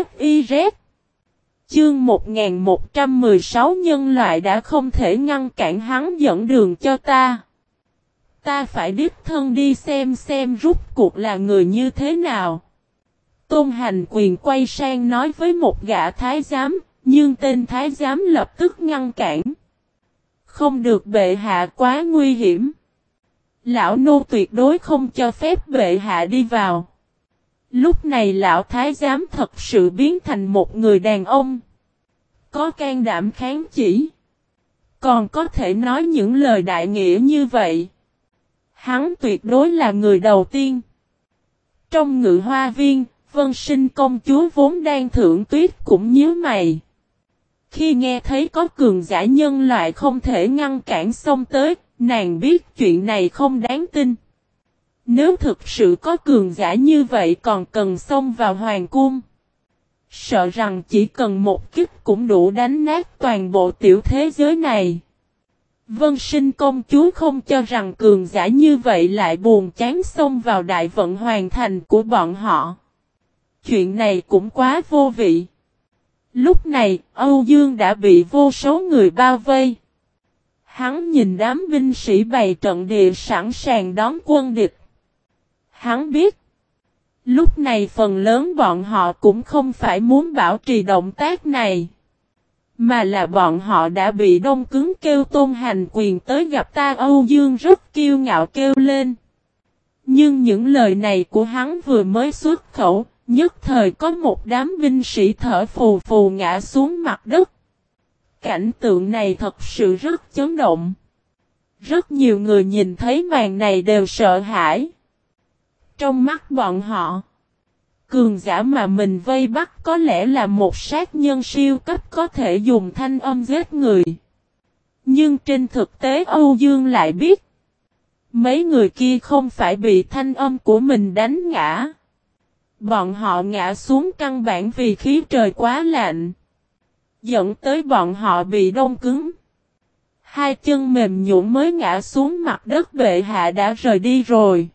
Chương 1116 nhân loại đã không thể ngăn cản hắn dẫn đường cho ta. Ta phải đích thân đi xem xem rút cuộc là người như thế nào. Tôn hành quyền quay sang nói với một gã thái giám, nhưng tên thái giám lập tức ngăn cản. Không được bệ hạ quá nguy hiểm. Lão nô tuyệt đối không cho phép bệ hạ đi vào. Lúc này lão thái giám thật sự biến thành một người đàn ông. Có can đảm kháng chỉ. Còn có thể nói những lời đại nghĩa như vậy. Hắn tuyệt đối là người đầu tiên. Trong ngự hoa viên, vân sinh công chúa vốn đang thưởng tuyết cũng nhíu mày. Khi nghe thấy có cường giả nhân loại không thể ngăn cản xông tới, nàng biết chuyện này không đáng tin. Nếu thực sự có cường giả như vậy còn cần xông vào hoàng cung. Sợ rằng chỉ cần một kích cũng đủ đánh nát toàn bộ tiểu thế giới này. Vân sinh công chúa không cho rằng cường giả như vậy lại buồn chán xông vào đại vận hoàn thành của bọn họ. Chuyện này cũng quá vô vị. Lúc này, Âu Dương đã bị vô số người bao vây. Hắn nhìn đám binh sĩ bày trận địa sẵn sàng đón quân địch. Hắn biết, lúc này phần lớn bọn họ cũng không phải muốn bảo trì động tác này. Mà là bọn họ đã bị đông cứng kêu tôn hành quyền tới gặp ta Âu Dương rất kiêu ngạo kêu lên. Nhưng những lời này của hắn vừa mới xuất khẩu, Nhất thời có một đám binh sĩ thở phù phù ngã xuống mặt đất. Cảnh tượng này thật sự rất chấn động. Rất nhiều người nhìn thấy màn này đều sợ hãi. Trong mắt bọn họ, cường giả mà mình vây bắt có lẽ là một sát nhân siêu cấp có thể dùng thanh âm giết người. Nhưng trên thực tế Âu Dương lại biết, mấy người kia không phải bị thanh âm của mình đánh ngã. Bọn họ ngã xuống căn bản vì khí trời quá lạnh. Dẫn tới bọn họ bị đông cứng. Hai chân mềm nhũn mới ngã xuống mặt đất bệ hạ đã rời đi rồi.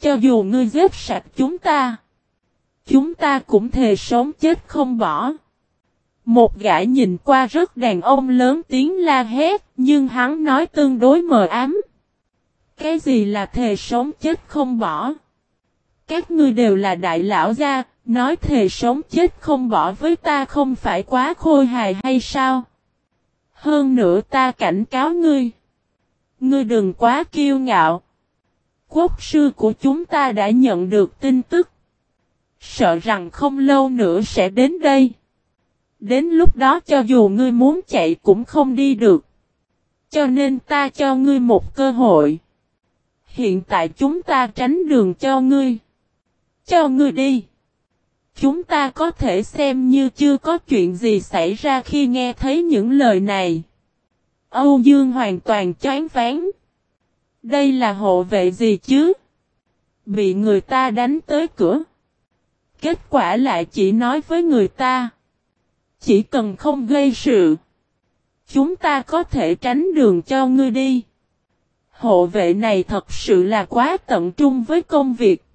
Cho dù ngươi giết sạch chúng ta. Chúng ta cũng thề sống chết không bỏ. Một gã nhìn qua rất đàn ông lớn tiếng la hét, nhưng hắn nói tương đối mờ ám. Cái gì là thề sống chết không bỏ? Các ngươi đều là đại lão gia, nói thề sống chết không bỏ với ta không phải quá khôi hài hay sao? Hơn nữa ta cảnh cáo ngươi. Ngươi đừng quá kiêu ngạo. Quốc sư của chúng ta đã nhận được tin tức. Sợ rằng không lâu nữa sẽ đến đây. Đến lúc đó cho dù ngươi muốn chạy cũng không đi được. Cho nên ta cho ngươi một cơ hội. Hiện tại chúng ta tránh đường cho ngươi. Cho ngươi đi. Chúng ta có thể xem như chưa có chuyện gì xảy ra khi nghe thấy những lời này. Âu Dương hoàn toàn choáng váng. Đây là hộ vệ gì chứ? Bị người ta đánh tới cửa. Kết quả lại chỉ nói với người ta. Chỉ cần không gây sự. Chúng ta có thể tránh đường cho ngươi đi. Hộ vệ này thật sự là quá tận trung với công việc.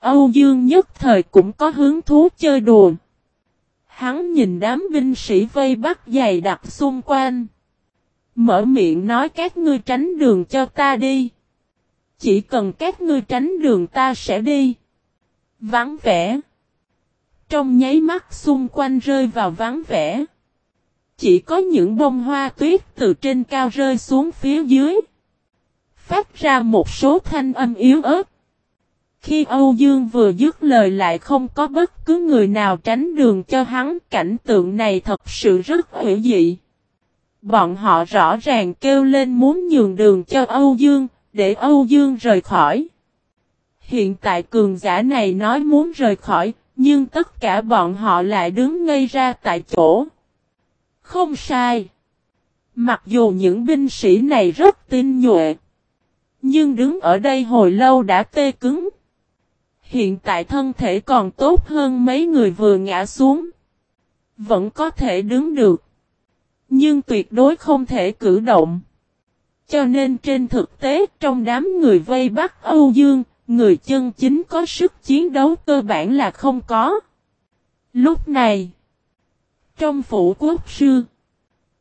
Âu Dương nhất thời cũng có hứng thú chơi đùa. Hắn nhìn đám binh sĩ vây bắt dày đặc xung quanh. Mở miệng nói các ngươi tránh đường cho ta đi. Chỉ cần các ngươi tránh đường ta sẽ đi. Vắng vẻ. Trong nháy mắt xung quanh rơi vào vắng vẻ. Chỉ có những bông hoa tuyết từ trên cao rơi xuống phía dưới. Phát ra một số thanh âm yếu ớt. Khi Âu Dương vừa dứt lời lại không có bất cứ người nào tránh đường cho hắn, cảnh tượng này thật sự rất hữu dị. Bọn họ rõ ràng kêu lên muốn nhường đường cho Âu Dương, để Âu Dương rời khỏi. Hiện tại cường giả này nói muốn rời khỏi, nhưng tất cả bọn họ lại đứng ngay ra tại chỗ. Không sai. Mặc dù những binh sĩ này rất tin nhuệ. Nhưng đứng ở đây hồi lâu đã tê cứng. Hiện tại thân thể còn tốt hơn mấy người vừa ngã xuống. Vẫn có thể đứng được. Nhưng tuyệt đối không thể cử động. Cho nên trên thực tế trong đám người vây bắt Âu Dương, người chân chính có sức chiến đấu cơ bản là không có. Lúc này, trong phủ quốc sư,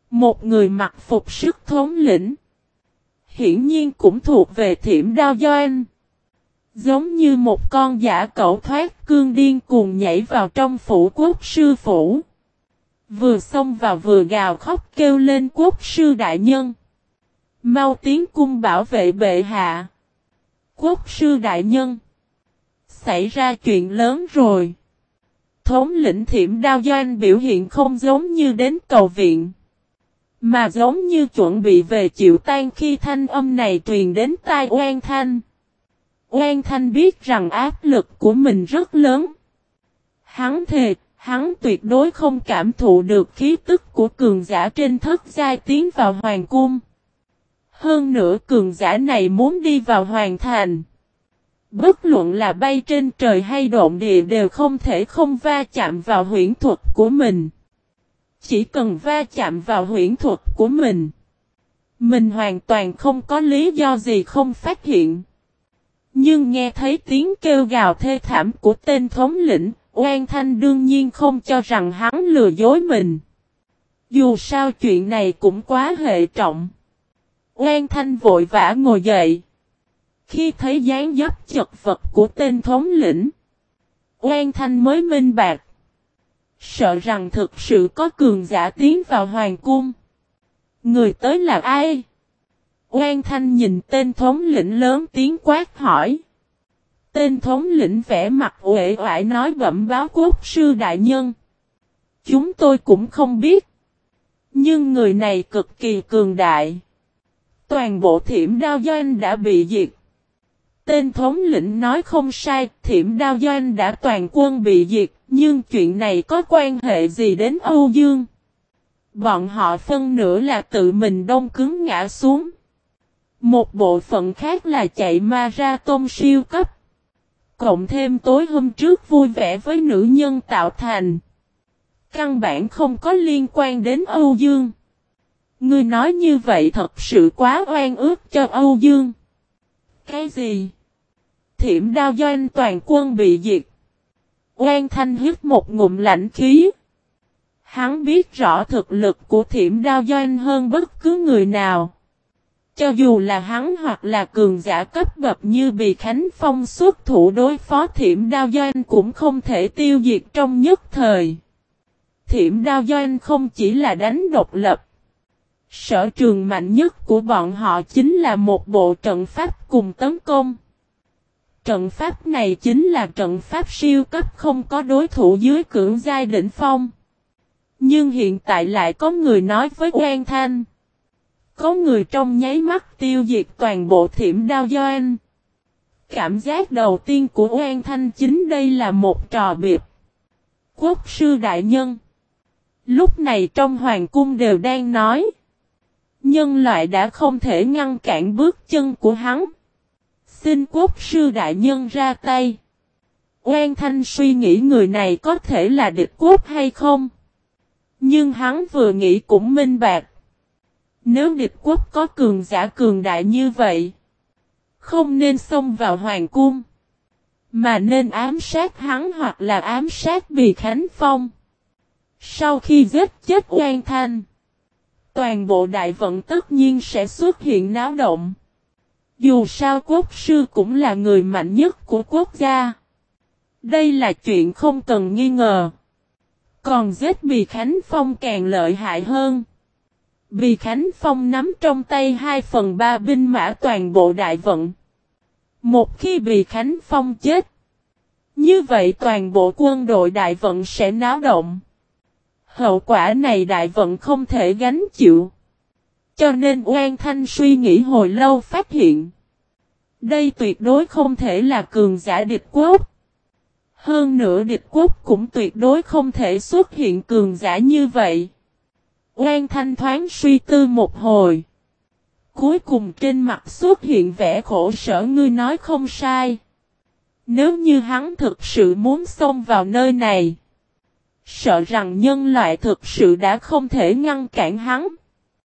một người mặc phục sức thống lĩnh, hiển nhiên cũng thuộc về thiểm đao doanh. Giống như một con giả cẩu thoát cương điên cuồng nhảy vào trong phủ quốc sư phủ. Vừa xông vào vừa gào khóc kêu lên quốc sư đại nhân. Mau tiến cung bảo vệ bệ hạ. Quốc sư đại nhân. Xảy ra chuyện lớn rồi. Thống lĩnh thiểm đao doanh biểu hiện không giống như đến cầu viện. Mà giống như chuẩn bị về chịu tan khi thanh âm này truyền đến tai oan thanh. Oan thanh biết rằng áp lực của mình rất lớn. Hắn thề, hắn tuyệt đối không cảm thụ được khí tức của cường giả trên thất giai tiến vào hoàng cung. Hơn nữa cường giả này muốn đi vào hoàng thành. Bất luận là bay trên trời hay độn địa đều không thể không va chạm vào huyễn thuật của mình. Chỉ cần va chạm vào huyễn thuật của mình. Mình hoàn toàn không có lý do gì không phát hiện. Nhưng nghe thấy tiếng kêu gào thê thảm của tên thống lĩnh, Oan Thanh đương nhiên không cho rằng hắn lừa dối mình. Dù sao chuyện này cũng quá hệ trọng. Oan Thanh vội vã ngồi dậy. Khi thấy dáng dấp chật vật của tên thống lĩnh, Oan Thanh mới minh bạc. Sợ rằng thực sự có cường giả tiến vào hoàng cung. Người tới là ai? Oan Thanh nhìn tên thống lĩnh lớn tiếng quát hỏi. Tên thống lĩnh vẽ mặt uể oải nói bẩm báo quốc sư đại nhân. Chúng tôi cũng không biết. Nhưng người này cực kỳ cường đại. Toàn bộ thiểm đao doanh đã bị diệt. Tên thống lĩnh nói không sai, thiểm đao doanh đã toàn quân bị diệt, nhưng chuyện này có quan hệ gì đến Âu Dương? Bọn họ phân nửa là tự mình đông cứng ngã xuống. Một bộ phận khác là chạy ma ra tôm siêu cấp. Cộng thêm tối hôm trước vui vẻ với nữ nhân tạo thành. Căn bản không có liên quan đến Âu Dương. Ngươi nói như vậy thật sự quá oan ước cho Âu Dương. Cái gì? Thiểm đao doanh toàn quân bị diệt. Oan thanh hít một ngụm lạnh khí. Hắn biết rõ thực lực của thiểm đao doanh hơn bất cứ người nào. Cho dù là hắn hoặc là cường giả cấp bậc như Bì Khánh Phong xuất thủ đối phó thiểm đao doanh cũng không thể tiêu diệt trong nhất thời. Thiểm đao doanh không chỉ là đánh độc lập. Sở trường mạnh nhất của bọn họ chính là một bộ trận pháp cùng tấn công. Trận pháp này chính là trận pháp siêu cấp không có đối thủ dưới cưỡng giai đỉnh phong. Nhưng hiện tại lại có người nói với Quang Thanh. Có người trong nháy mắt tiêu diệt toàn bộ thiểm đao doanh. Cảm giác đầu tiên của Oan Thanh chính đây là một trò biệt Quốc sư đại nhân. Lúc này trong hoàng cung đều đang nói. Nhân loại đã không thể ngăn cản bước chân của hắn. Xin quốc sư đại nhân ra tay. Oan Thanh suy nghĩ người này có thể là địch quốc hay không. Nhưng hắn vừa nghĩ cũng minh bạc. Nếu địch quốc có cường giả cường đại như vậy, không nên xông vào hoàng cung. Mà nên ám sát hắn hoặc là ám sát Bì Khánh Phong. Sau khi giết chết Oan Thanh, toàn bộ đại vận tất nhiên sẽ xuất hiện náo động. Dù sao quốc sư cũng là người mạnh nhất của quốc gia. Đây là chuyện không cần nghi ngờ. Còn giết Bì Khánh Phong càng lợi hại hơn. Bì Khánh Phong nắm trong tay 2 phần 3 binh mã toàn bộ đại vận. Một khi Bì Khánh Phong chết, như vậy toàn bộ quân đội đại vận sẽ náo động. Hậu quả này đại vận không thể gánh chịu. Cho nên Oan Thanh suy nghĩ hồi lâu phát hiện. Đây tuyệt đối không thể là cường giả địch quốc. Hơn nữa địch quốc cũng tuyệt đối không thể xuất hiện cường giả như vậy. Oan Thanh thoáng suy tư một hồi. Cuối cùng trên mặt xuất hiện vẻ khổ sở, ngươi nói không sai. Nếu như hắn thực sự muốn xông vào nơi này. Sợ rằng nhân loại thực sự đã không thể ngăn cản hắn.